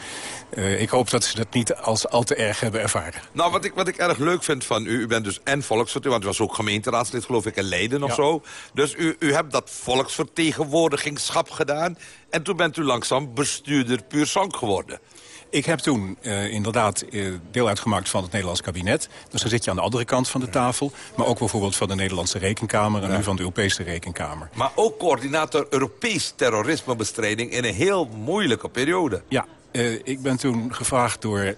uh, ik hoop dat ze dat niet als al te erg hebben ervaren. Nou, wat ik, wat ik erg leuk vind van u, u bent dus en volksvertegenwoordiger... want u was ook gemeenteraadslid, geloof ik, in Leiden of ja. zo. Dus u, u hebt dat volksvertegenwoordigingschap gedaan... en toen bent u langzaam bestuurder puur zang geworden. Ik heb toen uh, inderdaad uh, deel uitgemaakt van het Nederlands kabinet. Dus dan zit je aan de andere kant van de tafel. Maar ook bijvoorbeeld van de Nederlandse Rekenkamer... en ja. nu van de Europese Rekenkamer. Maar ook coördinator Europees terrorismebestrijding... in een heel moeilijke periode. Ja, uh, ik ben toen gevraagd door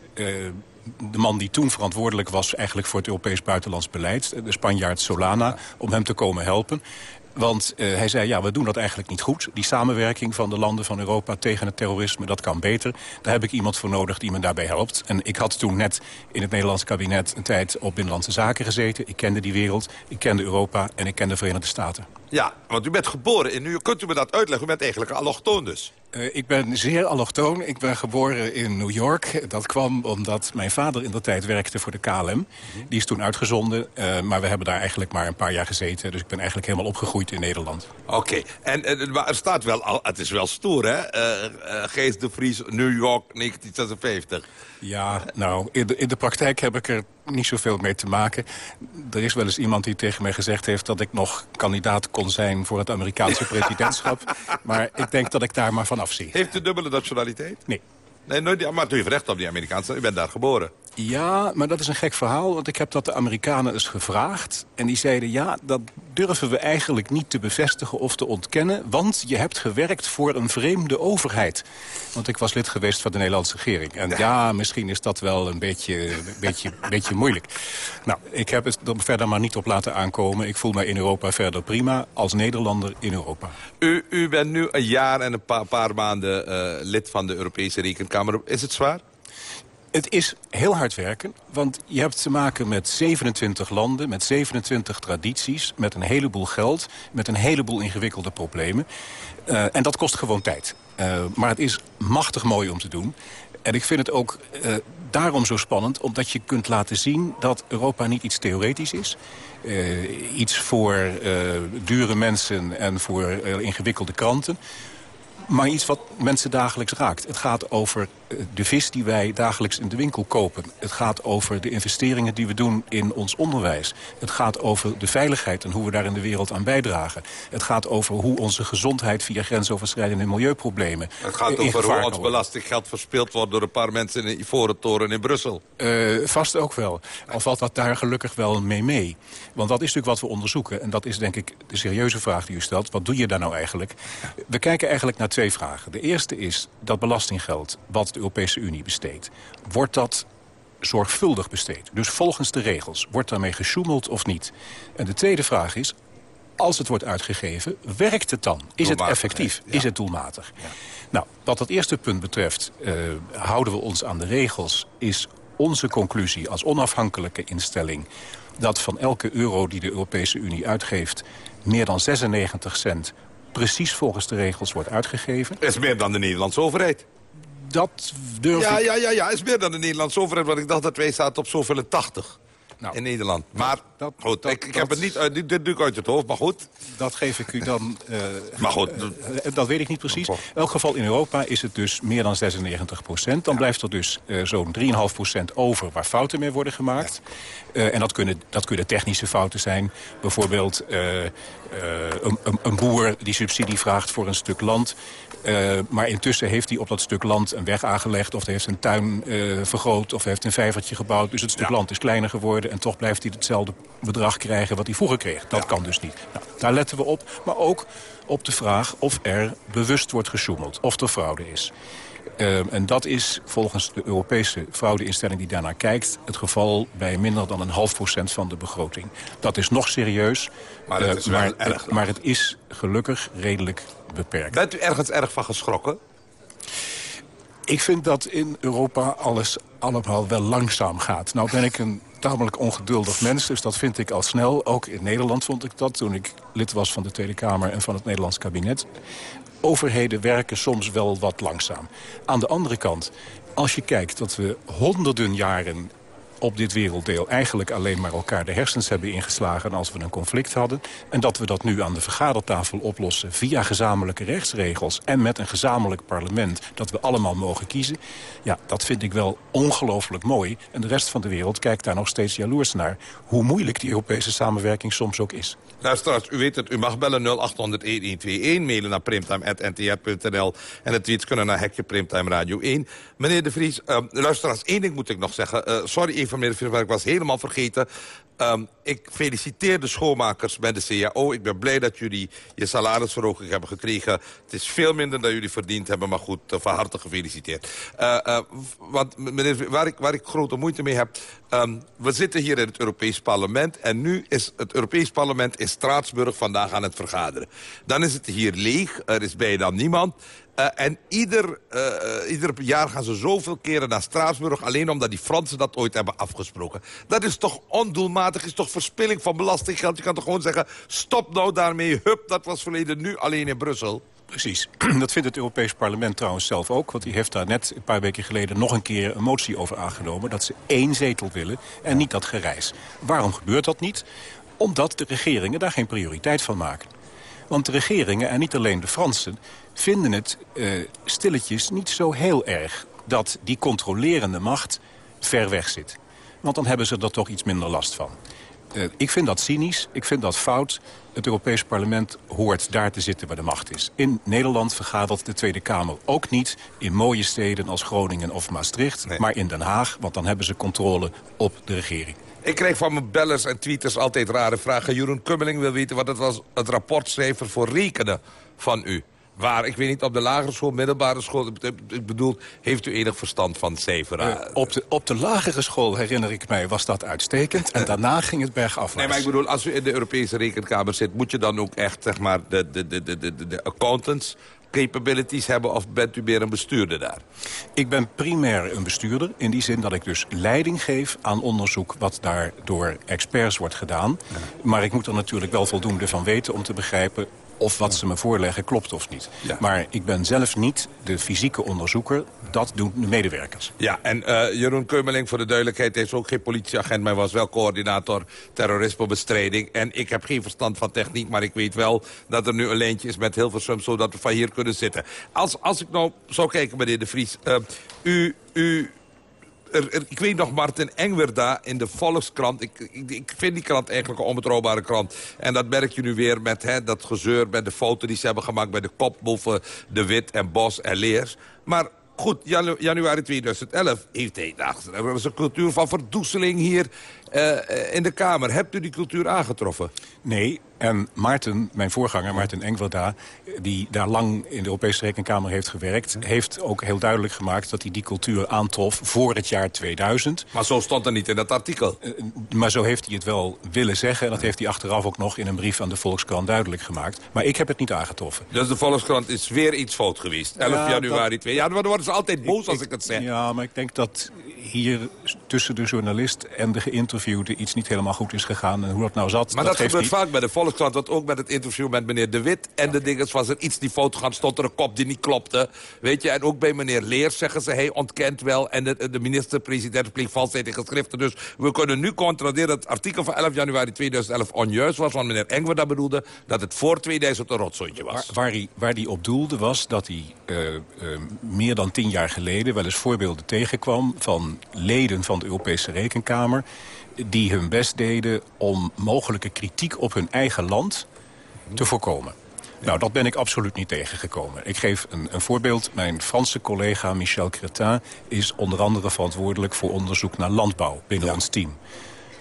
de man die toen verantwoordelijk was eigenlijk voor het Europees buitenlands beleid... de Spanjaard Solana, om hem te komen helpen. Want uh, hij zei, ja, we doen dat eigenlijk niet goed. Die samenwerking van de landen van Europa tegen het terrorisme, dat kan beter. Daar heb ik iemand voor nodig die me daarbij helpt. En ik had toen net in het Nederlandse kabinet een tijd op Binnenlandse Zaken gezeten. Ik kende die wereld, ik kende Europa en ik kende de Verenigde Staten. Ja, want u bent geboren in New York. Kunt u me dat uitleggen? U bent eigenlijk allochtoon dus. Uh, ik ben zeer allochtoon. Ik ben geboren in New York. Dat kwam omdat mijn vader in de tijd werkte voor de KLM. Die is toen uitgezonden, uh, maar we hebben daar eigenlijk maar een paar jaar gezeten. Dus ik ben eigenlijk helemaal opgegroeid in Nederland. Oké, okay. en, en maar er staat wel, al, het is wel stoer hè? Geest de Vries, New York, 1956. Ja, nou, in de, in de praktijk heb ik er niet zoveel mee te maken. Er is wel eens iemand die tegen mij gezegd heeft... dat ik nog kandidaat kon zijn voor het Amerikaanse presidentschap. maar ik denk dat ik daar maar van afzie. Heeft u dubbele nationaliteit? Nee. Nee, nooit, maar u heeft recht op die Amerikaanse. U bent daar geboren. Ja, maar dat is een gek verhaal. Want ik heb dat de Amerikanen eens gevraagd. En die zeiden, ja, dat durven we eigenlijk niet te bevestigen of te ontkennen. Want je hebt gewerkt voor een vreemde overheid. Want ik was lid geweest van de Nederlandse regering. En ja, misschien is dat wel een beetje, een beetje, een beetje moeilijk. Nou, ik heb het er verder maar niet op laten aankomen. Ik voel mij in Europa verder prima. Als Nederlander in Europa. U, u bent nu een jaar en een paar, paar maanden uh, lid van de Europese Rekenkamer. Is het zwaar? Het is heel hard werken, want je hebt te maken met 27 landen... met 27 tradities, met een heleboel geld... met een heleboel ingewikkelde problemen. Uh, en dat kost gewoon tijd. Uh, maar het is machtig mooi om te doen. En ik vind het ook uh, daarom zo spannend... omdat je kunt laten zien dat Europa niet iets theoretisch is... Iets voor dure mensen en voor ingewikkelde kranten maar iets wat mensen dagelijks raakt. Het gaat over de vis die wij dagelijks in de winkel kopen. Het gaat over de investeringen die we doen in ons onderwijs. Het gaat over de veiligheid en hoe we daar in de wereld aan bijdragen. Het gaat over hoe onze gezondheid via grensoverschrijdende milieuproblemen... Het gaat over hoe ons belastinggeld verspild wordt door een paar mensen in de Ivoren Toren in Brussel. Uh, vast ook wel. Al valt dat daar gelukkig wel mee mee. Want dat is natuurlijk wat we onderzoeken. En dat is denk ik de serieuze vraag die u stelt. Wat doe je daar nou eigenlijk? We kijken eigenlijk naar twee vragen. De eerste is dat belastinggeld wat de Europese Unie besteedt. Wordt dat zorgvuldig besteed. Dus volgens de regels. Wordt daarmee gesjoemeld of niet? En de tweede vraag is, als het wordt uitgegeven, werkt het dan? Is het effectief? Is het doelmatig? Nou, wat dat eerste punt betreft, uh, houden we ons aan de regels... is onze conclusie als onafhankelijke instelling... dat van elke euro die de Europese Unie uitgeeft... meer dan 96 cent precies volgens de regels wordt uitgegeven. Dat is meer dan de Nederlandse overheid. Dat durf ja, ik... Ja, ja, ja, is meer dan de Nederlandse overheid. Want ik dacht dat wij zaten op zoveel 80 nou, in Nederland. Maar dat, goed, dat, ik, ik heb het niet uit, dit doe ik uit het hoofd, maar goed. Dat geef ik u dan... Uh, maar goed. Uh, dat weet ik niet precies. In elk geval in Europa is het dus meer dan 96 procent. Dan ja. blijft er dus zo'n 3,5 procent over waar fouten mee worden gemaakt. Ja. en dat kunnen, dat kunnen technische fouten zijn. Bijvoorbeeld een, een, een boer die subsidie vraagt voor een stuk land... Uh, maar intussen heeft hij op dat stuk land een weg aangelegd... of hij heeft een tuin uh, vergroot of hij heeft een vijvertje gebouwd. Dus het stuk ja. land is kleiner geworden... en toch blijft hij hetzelfde bedrag krijgen wat hij vroeger kreeg. Dat ja. kan dus niet. Nou, daar letten we op. Maar ook op de vraag of er bewust wordt gesjoemeld. Of er fraude is. Uh, en dat is volgens de Europese fraudeinstelling die daarnaar kijkt... het geval bij minder dan een half procent van de begroting. Dat is nog serieus, maar het is, maar, erg, maar het is gelukkig redelijk beperkt. Bent u ergens erg van geschrokken? Ik vind dat in Europa alles allemaal wel langzaam gaat. Nou ben ik een tamelijk ongeduldig mens, dus dat vind ik al snel. Ook in Nederland vond ik dat toen ik lid was van de Tweede Kamer en van het Nederlands kabinet. Overheden werken soms wel wat langzaam. Aan de andere kant, als je kijkt dat we honderden jaren op dit werelddeel eigenlijk alleen maar elkaar de hersens hebben ingeslagen als we een conflict hadden. En dat we dat nu aan de vergadertafel oplossen via gezamenlijke rechtsregels en met een gezamenlijk parlement dat we allemaal mogen kiezen. Ja, dat vind ik wel ongelooflijk mooi. En de rest van de wereld kijkt daar nog steeds jaloers naar hoe moeilijk die Europese samenwerking soms ook is. Luisteraars, u weet het, u mag bellen 0800-1121, mailen naar primtime.ntr.nl en de tweets kunnen naar Hekje Primtime Radio 1. Meneer De Vries, uh, luisteraars, één ding moet ik nog zeggen. Uh, sorry even, ik was helemaal vergeten. Um, ik feliciteer de schoonmakers bij de CAO. Ik ben blij dat jullie je salarisverhoging hebben gekregen. Het is veel minder dan jullie verdiend hebben, maar goed, uh, van harte gefeliciteerd. Uh, uh, want, meneer, waar, ik, waar ik grote moeite mee heb... Um, we zitten hier in het Europees Parlement... en nu is het Europees Parlement in Straatsburg vandaag aan het vergaderen. Dan is het hier leeg, er is bijna niemand... Uh, en ieder, uh, ieder jaar gaan ze zoveel keren naar Straatsburg... alleen omdat die Fransen dat ooit hebben afgesproken. Dat is toch ondoelmatig, is toch verspilling van belastinggeld? Je kan toch gewoon zeggen, stop nou daarmee, hup, dat was verleden nu alleen in Brussel. Precies. Dat vindt het Europees Parlement trouwens zelf ook. Want die heeft daar net een paar weken geleden nog een keer een motie over aangenomen. Dat ze één zetel willen en niet dat gereis. Waarom gebeurt dat niet? Omdat de regeringen daar geen prioriteit van maken. Want de regeringen, en niet alleen de Fransen vinden het uh, stilletjes niet zo heel erg... dat die controlerende macht ver weg zit. Want dan hebben ze er toch iets minder last van. Uh, ik vind dat cynisch, ik vind dat fout. Het Europees Parlement hoort daar te zitten waar de macht is. In Nederland vergadert de Tweede Kamer ook niet... in mooie steden als Groningen of Maastricht... Nee. maar in Den Haag, want dan hebben ze controle op de regering. Ik kreeg van mijn bellers en tweeters altijd rare vragen. Jeroen Kummeling wil weten wat het was het rapportcijfer voor rekenen van u. Waar, ik weet niet, op de lagere school, middelbare school... ik bedoel, heeft u enig verstand van cijferen? Uh, op, de, op de lagere school, herinner ik mij, was dat uitstekend. En daarna ging het bergafwaarts. Nee, maar ik bedoel, als u in de Europese rekenkamer zit... moet je dan ook echt, zeg maar, de, de, de, de, de, de accountants capabilities hebben... of bent u meer een bestuurder daar? Ik ben primair een bestuurder. In die zin dat ik dus leiding geef aan onderzoek... wat daar door experts wordt gedaan. Ja. Maar ik moet er natuurlijk wel voldoende van weten om te begrijpen of wat ze me voorleggen klopt of niet. Ja. Maar ik ben zelf niet de fysieke onderzoeker. Dat doen de medewerkers. Ja, en uh, Jeroen Keumeling, voor de duidelijkheid... is ook geen politieagent, maar was wel coördinator terrorismebestrijding. En ik heb geen verstand van techniek, maar ik weet wel... dat er nu een lijntje is met Hilversum, zodat we van hier kunnen zitten. Als, als ik nou zou kijken, meneer De Vries... Uh, u... u er, ik weet nog, Martin Engwerda in de Volkskrant. Ik, ik, ik, vind die krant eigenlijk een onbetrouwbare krant. En dat merk je nu weer met hè, dat gezeur, met de foto die ze hebben gemaakt... bij de kop boven De Wit en Bos en Leers. Maar goed, janu januari 2011 heeft hij... Nou, er was een cultuur van verdoezeling hier. Eh, in de Kamer. Hebt u die cultuur aangetroffen? Nee, en Maarten, mijn voorganger, Maarten Engvelda... die daar lang in de Europese Rekenkamer heeft gewerkt... heeft ook heel duidelijk gemaakt dat hij die cultuur aantrof voor het jaar 2000. Maar zo stond er niet in dat artikel. Uh, maar zo heeft hij het wel willen zeggen. En dat heeft hij achteraf ook nog in een brief aan de Volkskrant duidelijk gemaakt. Maar ik heb het niet aangetroffen. Dus de Volkskrant is weer iets fout geweest. 11 ja, januari 2. Ja, dan worden ze altijd boos ik, als ik het zeg. Ja, maar ik denk dat hier tussen de journalist en de geïnterviewde... iets niet helemaal goed is gegaan. En hoe dat nou zat, Maar dat, dat gebeurt niet. vaak bij de Volkskrant. Want ook met het interview met meneer De Wit en de dinges was er iets die fout gaan. Stond er een kop die niet klopte. Weet je, en ook bij meneer Leers zeggen ze... hij ontkent wel en de, de minister-president pleegt valsheid in geschriften. Dus we kunnen nu controleren dat het artikel van 11 januari 2011 onjuist was. Want meneer Engwer dat bedoelde dat het voor 2000 een rotzooitje was. Waar, waar, hij, waar hij op doelde was dat hij uh, uh, meer dan tien jaar geleden... wel eens voorbeelden tegenkwam van leden van de Europese Rekenkamer... die hun best deden om mogelijke kritiek op hun eigen land te voorkomen. Nou, dat ben ik absoluut niet tegengekomen. Ik geef een, een voorbeeld. Mijn Franse collega Michel Cretin is onder andere verantwoordelijk... voor onderzoek naar landbouw binnen ja. ons team.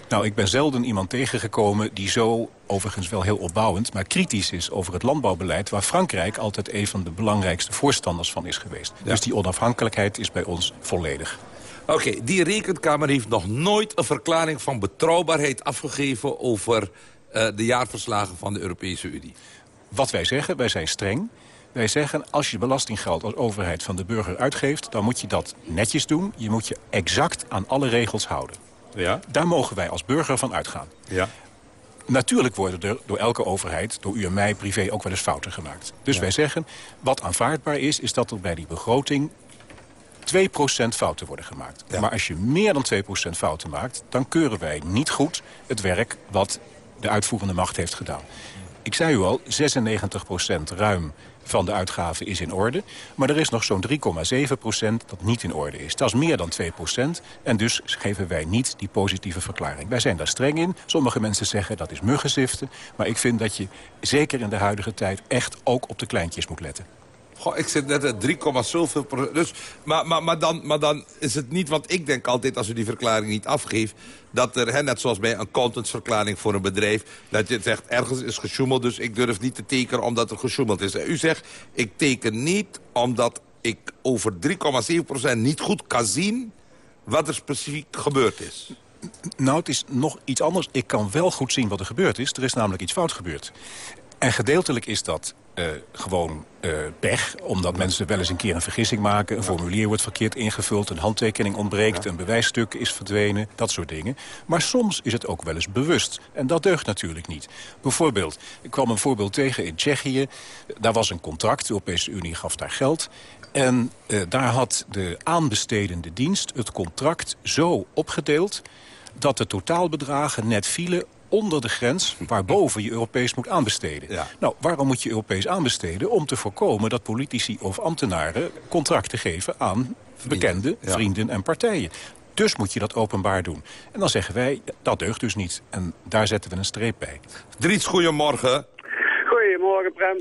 Nou, ik ben zelden iemand tegengekomen die zo, overigens wel heel opbouwend... maar kritisch is over het landbouwbeleid... waar Frankrijk altijd een van de belangrijkste voorstanders van is geweest. Ja. Dus die onafhankelijkheid is bij ons volledig. Oké, okay, die rekenkamer heeft nog nooit een verklaring van betrouwbaarheid afgegeven... over uh, de jaarverslagen van de Europese Unie. Wat wij zeggen, wij zijn streng. Wij zeggen, als je belastinggeld als overheid van de burger uitgeeft... dan moet je dat netjes doen. Je moet je exact aan alle regels houden. Ja. Daar mogen wij als burger van uitgaan. Ja. Natuurlijk worden er door elke overheid, door u en mij privé, ook wel eens fouten gemaakt. Dus Ja. wij zeggen, wat aanvaardbaar is, is dat er bij die begroting 2% fouten worden gemaakt. Maar als je meer dan 2% fouten maakt, dan keuren wij niet goed het werk wat de uitvoerende macht heeft gedaan. Ik zei u al, 96% ruim van de uitgaven is in orde. Maar er is nog zo'n 3,7% dat niet in orde is. Dat is meer dan 2%. En dus geven wij niet die positieve verklaring. Wij zijn daar streng in. Sommige mensen zeggen dat is muggenziften. Maar ik vind dat je, zeker in de huidige tijd... echt ook op de kleintjes moet letten. Goh, ik zit net at 3, zoveel procent. Dus, maar, maar, maar, dan, maar dan is het niet, want ik denk altijd als u die verklaring niet afgeeft... dat er, hè, net zoals bij een contentsverklaring voor een bedrijf... dat je zegt, ergens is gesjoemeld, dus ik durf niet te tekenen omdat er gesjoemeld is. U zegt, ik teken niet omdat ik over 3,7% niet goed kan zien... wat er specifiek gebeurd is. Nou, het is nog iets anders. Ik kan wel goed zien wat er gebeurd is. Er is namelijk iets fout gebeurd. En gedeeltelijk is dat uh, gewoon uh, pech. Omdat mensen wel eens een keer een vergissing maken. Een formulier wordt verkeerd ingevuld. Een handtekening ontbreekt. Een bewijsstuk is verdwenen. Dat soort dingen. Maar soms is het ook wel eens bewust. En dat deugt natuurlijk niet. Bijvoorbeeld, ik kwam een voorbeeld tegen in Tsjechië. Daar was een contract. De Europese Unie gaf daar geld. En uh, daar had de aanbestedende dienst het contract zo opgedeeld... dat de totaalbedragen net vielen onder de grens waarboven je Europees moet aanbesteden. Ja. Nou, waarom moet je Europees aanbesteden? Om te voorkomen dat politici of ambtenaren contracten geven aan bekende ja. vrienden en partijen. Dus moet je dat openbaar doen. En dan zeggen wij, dat deugt dus niet. En daar zetten we een streep bij. Dries, goedemorgen. Goedemorgen, Prem.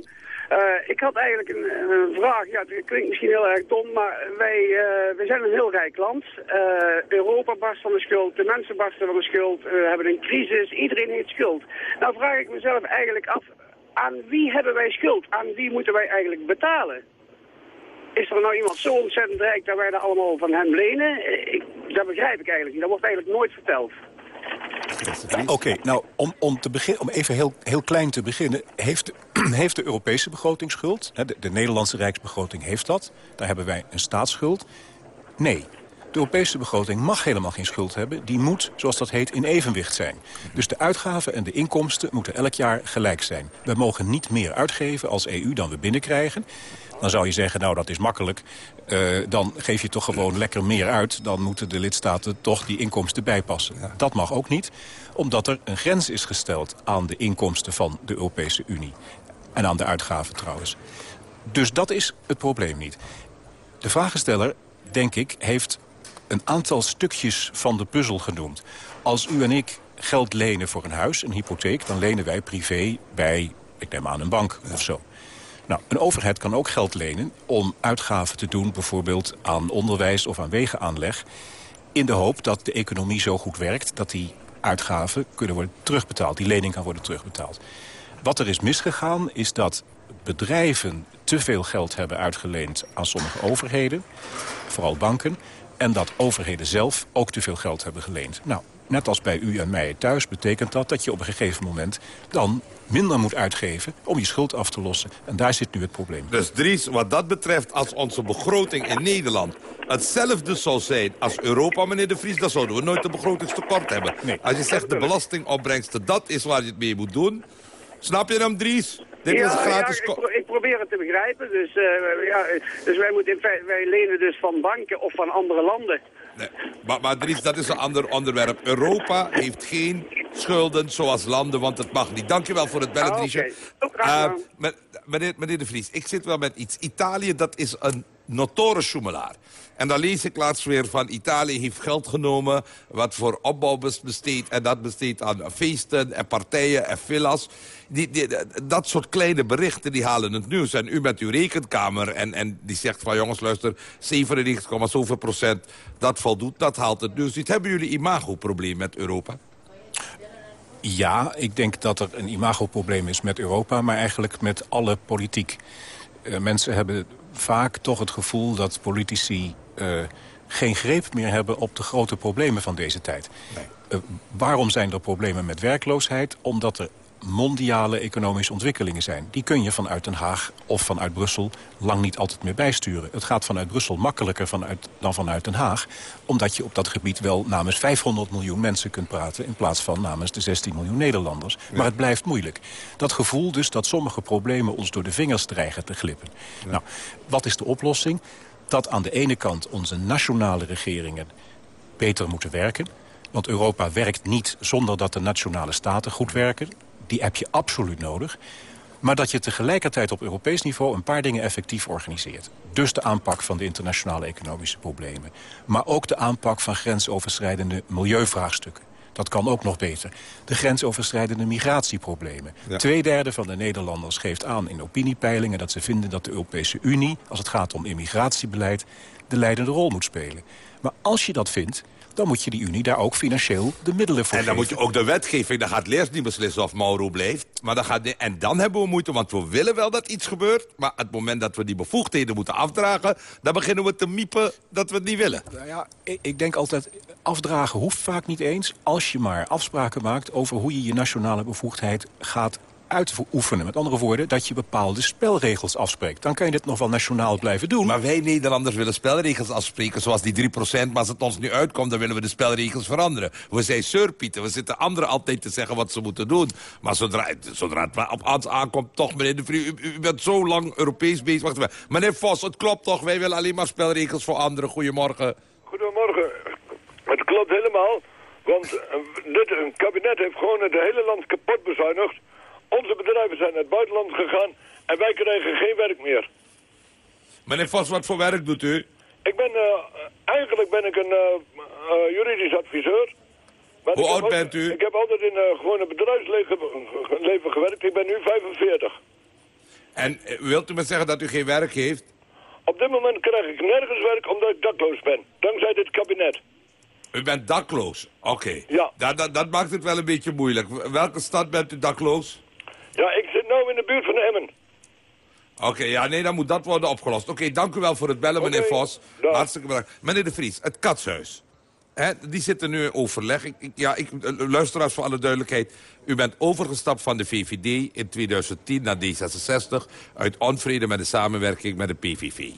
Uh, ik had eigenlijk een, een, vraag. Ja, het klinkt misschien heel erg dom, maar wij, uh, wij zijn een heel rijk land. Uh, Europa barst van de schuld, de mensen barsten van de schuld, we hebben een crisis, iedereen heeft schuld. Nou vraag ik mezelf eigenlijk af, aan wie hebben wij schuld? Aan wie moeten wij eigenlijk betalen? Is er nou iemand zo ontzettend rijk dat wij dat allemaal van hem lenen? Dat begrijp ik eigenlijk niet. Dat wordt eigenlijk nooit verteld. Oké, nou, om, om, te begin, om even heel, heel klein te beginnen... heeft, heeft de Europese begroting schuld? De, de Nederlandse rijksbegroting heeft dat. Daar hebben wij een staatsschuld. Nee, de Europese begroting mag helemaal geen schuld hebben. Die moet, zoals dat heet, in evenwicht zijn. Dus de uitgaven en de inkomsten moeten elk jaar gelijk zijn. We mogen niet meer uitgeven als EU dan we binnenkrijgen. Dan zou je zeggen, nou dat is makkelijk. Uh, dan geef je toch gewoon lekker meer uit. Dan moeten de lidstaten toch die inkomsten bijpassen. Ja. Dat mag ook niet, omdat er een grens is gesteld... aan de inkomsten van de Europese Unie. En aan de uitgaven trouwens. Dus dat is het probleem niet. De vragensteller, denk ik, heeft een aantal stukjes van de puzzel genoemd. Als u en ik geld lenen voor een huis, een hypotheek... dan lenen wij privé bij, ik neem aan, een bank ja. of zo. Nou, een overheid kan ook geld lenen om uitgaven te doen... bijvoorbeeld aan onderwijs of aan wegenaanleg... in de hoop dat de economie zo goed werkt... dat die uitgaven kunnen worden terugbetaald. Die lening kan worden terugbetaald. Wat er is misgegaan is dat bedrijven te veel geld hebben uitgeleend aan sommige overheden. Vooral banken. En dat overheden zelf ook te veel geld hebben geleend. Nou, net als bij u en mij thuis betekent dat dat je op een gegeven moment dan minder moet uitgeven om je schuld af te lossen. En daar zit nu het probleem. Dus Dries, wat dat betreft, als onze begroting in Nederland hetzelfde zou zijn als Europa, meneer De Vries, dan zouden we nooit een begrotingstekort hebben. Als je zegt de belastingopbrengsten, dat is waar je het mee moet doen. Snap je hem, Dries? Dit ja, is een gratis... ja, ik, pro- ik probeer het te begrijpen. Dus, eh, ja, dus wij, moeten in feite, wij lenen dus van banken of van andere landen. Nee, maar, maar Dries, dat is een ander onderwerp. Europa heeft geen schulden zoals landen, want het mag niet. Dankjewel voor het bellen, Ah, oké. Graag Eh, meneer, meneer De Vries, ik zit wel met iets. Italië, dat is een notoire schoemelaar. En dan lees ik laatst weer van Italië heeft geld genomen... wat voor opbouw bes- besteedt. En dat besteedt aan feesten en partijen en villas. Die, die, dat soort kleine berichten die halen het nieuws. En u met uw rekenkamer en, en die zegt van... jongens, luister, 97, zoveel procent, dat voldoet, dat haalt het nieuws niet. Hebben jullie imagoprobleem met Europa? Ja, ik denk dat er een imagoprobleem is met Europa... maar eigenlijk met alle politiek. Eh, mensen hebben vaak toch het gevoel dat politici... eh, geen greep meer hebben op de grote problemen van deze tijd. Eh, waarom zijn er problemen met werkloosheid? Omdat er mondiale economische ontwikkelingen zijn. Die kun je vanuit Den Haag of vanuit Brussel lang niet altijd meer bijsturen. Het gaat vanuit Brussel makkelijker vanuit, dan vanuit Den Haag. Omdat je op dat gebied wel namens 500 miljoen mensen kunt praten... in plaats van namens de 16 miljoen Nederlanders. Maar het blijft moeilijk. Dat gevoel dus dat sommige problemen ons door de vingers dreigen te glippen. Nou, wat is de oplossing? Dat aan de ene kant onze nationale regeringen beter moeten werken. Want Europa werkt niet zonder dat de nationale staten goed werken. Die heb je absoluut nodig. Maar dat je tegelijkertijd op Europees niveau een paar dingen effectief organiseert. Dus de aanpak van de internationale economische problemen. Maar ook de aanpak van grensoverschrijdende milieuvraagstukken. Dat kan ook nog beter. De grensoverschrijdende migratieproblemen. Ja. Tweederde van de Nederlanders geeft aan in opiniepeilingen... dat ze vinden dat de Europese Unie, als het gaat om immigratiebeleid... de leidende rol moet spelen. Maar als je dat vindt, dan moet je die Unie daar ook financieel de middelen voor En dan moet je ook de wetgeving, dan gaat Leers niet beslissen of Mauro blijft. Maar dan gaat, en dan hebben we moeite, want we willen wel dat iets gebeurt. Maar het moment dat we die bevoegdheden moeten afdragen... dan beginnen we te miepen dat we het niet willen. Nou ja, ik, ik denk altijd, afdragen hoeft vaak niet eens... als je maar afspraken maakt over hoe je je nationale bevoegdheid gaat uitoefenen. Met andere woorden, dat je bepaalde spelregels afspreekt. Dan kan je dit nog wel nationaal blijven doen. Maar wij Nederlanders willen spelregels afspreken zoals die 3%. Maar als het ons nu uitkomt, dan willen we de spelregels veranderen. We zijn surpieten. We zitten anderen altijd te zeggen wat ze moeten doen. Maar zodra, zodra het maar op ons aankomt, toch meneer de Vrie... U, u bent zo lang Europees bezig. Wacht even. Meneer Vos, het klopt toch? Wij willen alleen maar spelregels voor anderen. Goedemorgen. Goedemorgen. Het klopt helemaal. Want eh, dit een kabinet heeft gewoon het hele land kapot bezuinigd. Onze bedrijven zijn naar het buitenland gegaan en wij krijgen geen werk meer. Meneer Vos, wat voor werk doet u? Ik ben, eh, eigenlijk ben ik een eh, juridisch adviseur. Maar Hoe oud bent u? Ik heb altijd in gewoon het bedrijfsleven ge- leven gewerkt. Ik ben nu 45. En wilt u me zeggen dat u geen werk heeft? Op dit moment krijg ik nergens werk omdat ik dakloos ben. Dankzij dit kabinet. U bent dakloos? Oké. Ja. Dat, dat, dat maakt het wel een beetje moeilijk. Welke stad bent u dakloos? Ja, ik zit nu in de buurt van Emmen. Oké, ja, nee, dan moet dat worden opgelost. Oké, dank u wel voor het bellen, meneer Vos. Hartstikke bedankt. Meneer De Vries, het katshuis. Hè, die zitten nu in overleg. Ik, ik- ja, ik, eh, luisteraars voor alle duidelijkheid. U bent overgestapt van de VVD in 2010 naar D66... uit onvrede met de samenwerking met de PVV.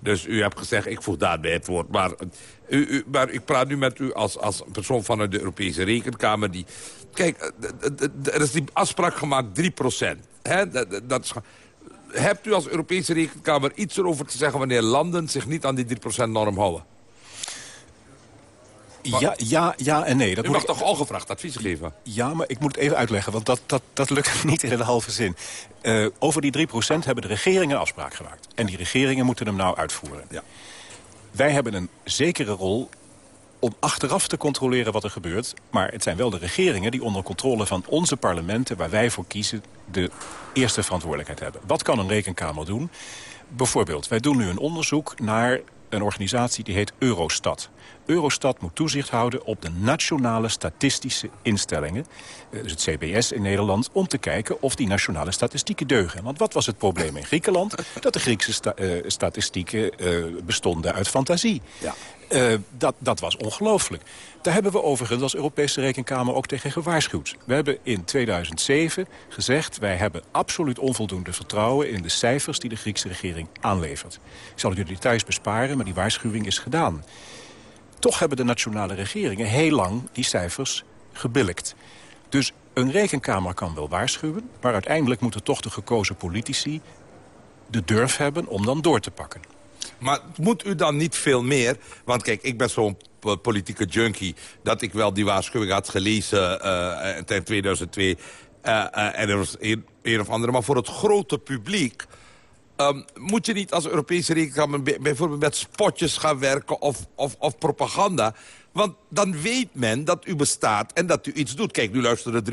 Dus u hebt gezegd, ik voeg daarbij het woord. Maar, eh, u, maar ik praat nu met u als, als persoon vanuit de Europese Rekenkamer... die Kijk, eh, er is die afspraak gemaakt 3% Hè, dat, is Hebt u als Europese Rekenkamer iets erover te zeggen... wanneer landen zich niet aan die 3%-norm houden? Ja, ja, ja en nee. Dat u mag toch ongevraagd advies geven? Ja, maar ik moet het even uitleggen, want dat, dat, dat lukt niet in een halve zin. Eh, over die 3% hebben de regeringen een afspraak gemaakt. En die regeringen moeten hem nou uitvoeren. Ja. Wij hebben een zekere rol om achteraf te controleren wat er gebeurt. Maar het zijn wel de regeringen die onder controle van onze parlementen... waar wij voor kiezen, de eerste verantwoordelijkheid hebben. Wat kan een rekenkamer doen? Bijvoorbeeld, wij doen nu een onderzoek naar een organisatie die heet Eurostat. Eurostat moet toezicht houden op de nationale statistische instellingen. eh, Dus het CBS in Nederland. Om te kijken of die nationale statistieken deugen. Want wat was het probleem in Griekenland? Dat de Griekse sta- eh, statistieken eh, bestonden uit fantasie. Eh, dat, dat was ongelooflijk. Daar hebben we overigens als Europese Rekenkamer ook tegen gewaarschuwd. We hebben in 2007 gezegd... wij hebben absoluut onvoldoende vertrouwen in de cijfers... die de Griekse regering aanlevert. Ik zal u de details besparen, maar die waarschuwing is gedaan. Toch hebben de nationale regeringen heel lang die cijfers gebillikt. Dus een rekenkamer kan wel waarschuwen... maar uiteindelijk moeten toch de gekozen politici de durf hebben om dan door te pakken. Maar moet u dan niet veel meer... Want kijk, ik ben zo'n po- politieke junkie... dat ik wel die waarschuwing had gelezen eh, in 2002. eh, eh, en er was een, of andere. Maar voor het grote publiek... ehm, moet je niet als Europese rekenkamer bij- bijvoorbeeld met spotjes gaan werken... of, of, of propaganda... Want dan weet men dat u bestaat en dat u iets doet. Kijk, nu luisteren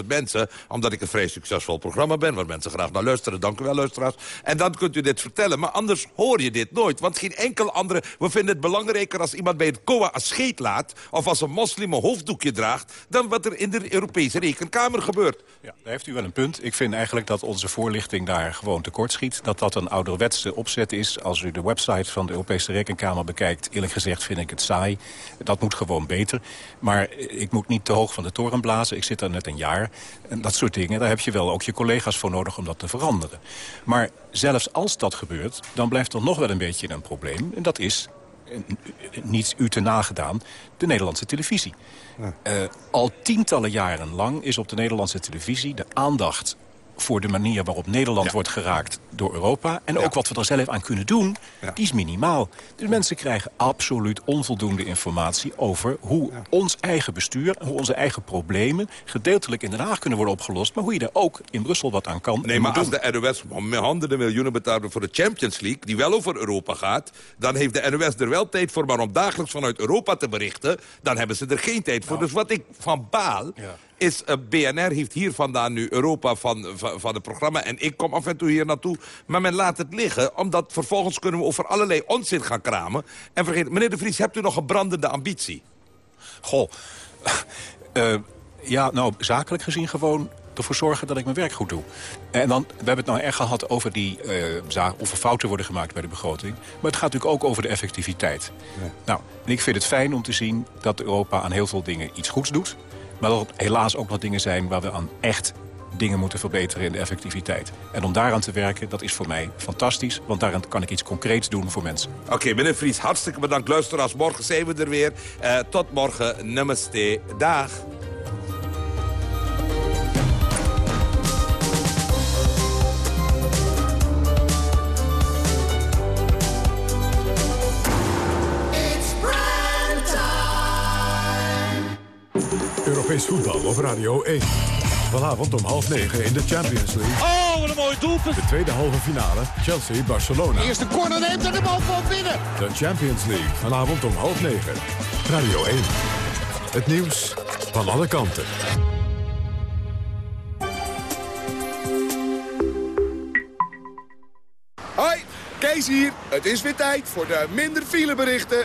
300.000 mensen... omdat ik een vrij succesvol programma ben... waar mensen graag naar luisteren. Dank u wel, luisteraars. En dan kunt u dit vertellen. Maar anders hoor je dit nooit. Want geen enkel andere... We vinden het belangrijker als iemand bij het COA scheet laat... of als een moslim een hoofddoekje draagt... dan wat er in de Europese Rekenkamer gebeurt. Ja, daar heeft u wel een punt. Ik vind eigenlijk dat onze voorlichting daar gewoon tekortschiet. Dat dat een ouderwetse opzet is. Als u de website van de Europese Rekenkamer bekijkt... eerlijk gezegd vind ik het saai. Dat moet gewoon beter. Maar ik moet niet te hoog van de toren blazen. Ik zit daar net een jaar. En dat soort dingen, daar heb je wel ook je collega's voor nodig om dat te veranderen. Maar zelfs als dat gebeurt, dan blijft er nog wel een beetje een probleem. En dat is, eh, niet u te nagedaan, de Nederlandse televisie. Eh, al tientallen jaren lang is op de Nederlandse televisie de aandacht voor de manier waarop Nederland wordt geraakt door Europa... en ook wat we er zelf aan kunnen doen, die is minimaal. Dus mensen krijgen absoluut onvoldoende informatie over hoe ons eigen bestuur... hoe onze eigen problemen gedeeltelijk in Den Haag kunnen worden opgelost... maar hoe je daar ook in Brussel wat aan kan Nee, maar als de NOS honderden miljoenen betaalt voor de Champions League... die wel over Europa gaat... dan heeft de NOS er wel tijd voor... maar om dagelijks vanuit Europa te berichten... dan hebben ze er geen tijd voor. Dus wat ik van baal... is eh, BNR heeft hier vandaan nu Europa van, van, van het programma... en ik kom af en toe hier naartoe. Maar men laat het liggen, omdat vervolgens kunnen we over allerlei onzin gaan kramen. En vergeet, meneer De Vries, hebt u nog een brandende ambitie? Goh, eh, ja, nou, zakelijk gezien gewoon ervoor zorgen dat ik mijn werk goed doe. En dan, we hebben het nou erg gehad over die eh, zaak, of er fouten worden gemaakt bij de begroting. Maar het gaat natuurlijk ook over de effectiviteit. Nou, en ik vind het fijn om te zien dat Europa aan heel veel dingen iets goeds doet. Maar dat er helaas ook nog dingen zijn waar we aan echt dingen moeten verbeteren in de effectiviteit. En om daaraan te werken, dat is voor mij fantastisch. Want daaraan kan ik iets concreets doen voor mensen. Oké, meneer Vries, hartstikke bedankt. Luisteraars, morgen zijn we er weer. Eh, tot morgen. Namaste. Dag. Europees voetbal op Radio 1. Vanavond om half negen in de Champions League. Oh, wat een mooi doelpunt. De tweede halve finale Chelsea-Barcelona. Eerste corner neemt en de bal gewoon binnen. De Champions League vanavond om half negen. Radio 1. Het nieuws van alle kanten. Hoi, Kees hier. Het is weer tijd voor de minder fileberichten.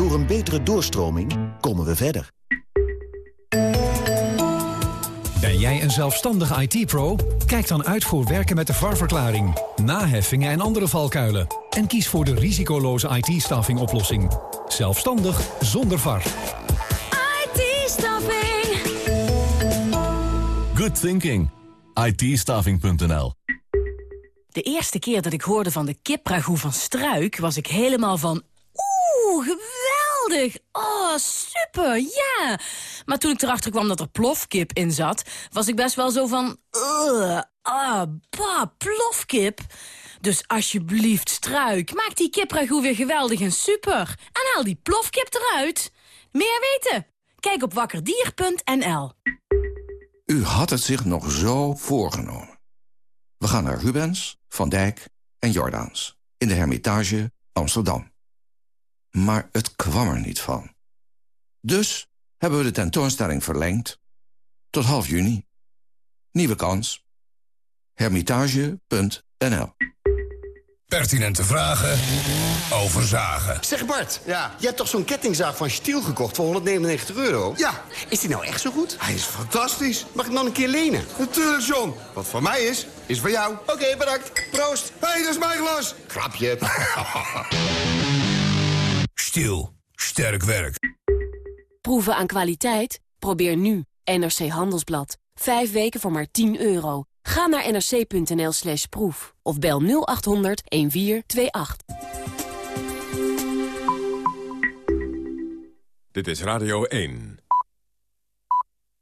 Door een betere doorstroming komen we verder. Ben jij een zelfstandige IT-pro? Kijk dan uit voor werken met de VAR-verklaring, naheffingen en andere valkuilen. En kies voor de risicoloze IT-staffing oplossing. Zelfstandig zonder VAR. IT-staffing. Good thinking. itstaving.nl De eerste keer dat ik hoorde van de kipragoe van Struik... was ik helemaal van... Oeh, geweldig! Oh, super, ja! Maar toen ik erachter kwam dat er plofkip in zat... was ik best wel zo van... Ah, bah, plofkip... Dus alsjeblieft, Struik, maak die kipragoe weer geweldig en super. En haal die plofkip eruit. Meer weten? Kijk op wakkerdier.nl. U had het zich nog zo voorgenomen. We gaan naar Rubens, Van Dijk en Jordaans in de Hermitage Amsterdam. Maar het kwam er niet van. Dus hebben we de tentoonstelling verlengd tot half juni. Nieuwe kans. Hermitage.nl Pertinente vragen over zagen. Zeg Bart, ja. je hebt toch zo'n kettingzaag van Stiel gekocht voor 199 euro? Ja. Is die nou echt zo goed? Hij is fantastisch. Mag ik hem dan een keer lenen? Natuurlijk, John. Wat voor mij is, is voor jou. Oké, bedankt. Proost. Hé, hey, dat is mijn glas. Grapje. Stiel. Sterk werk. Proeven aan kwaliteit? Probeer nu NRC Handelsblad. Vijf weken voor maar 10 euro. Ga naar nrc.nl slash proef of bel 0800 1428. Dit is Radio 1.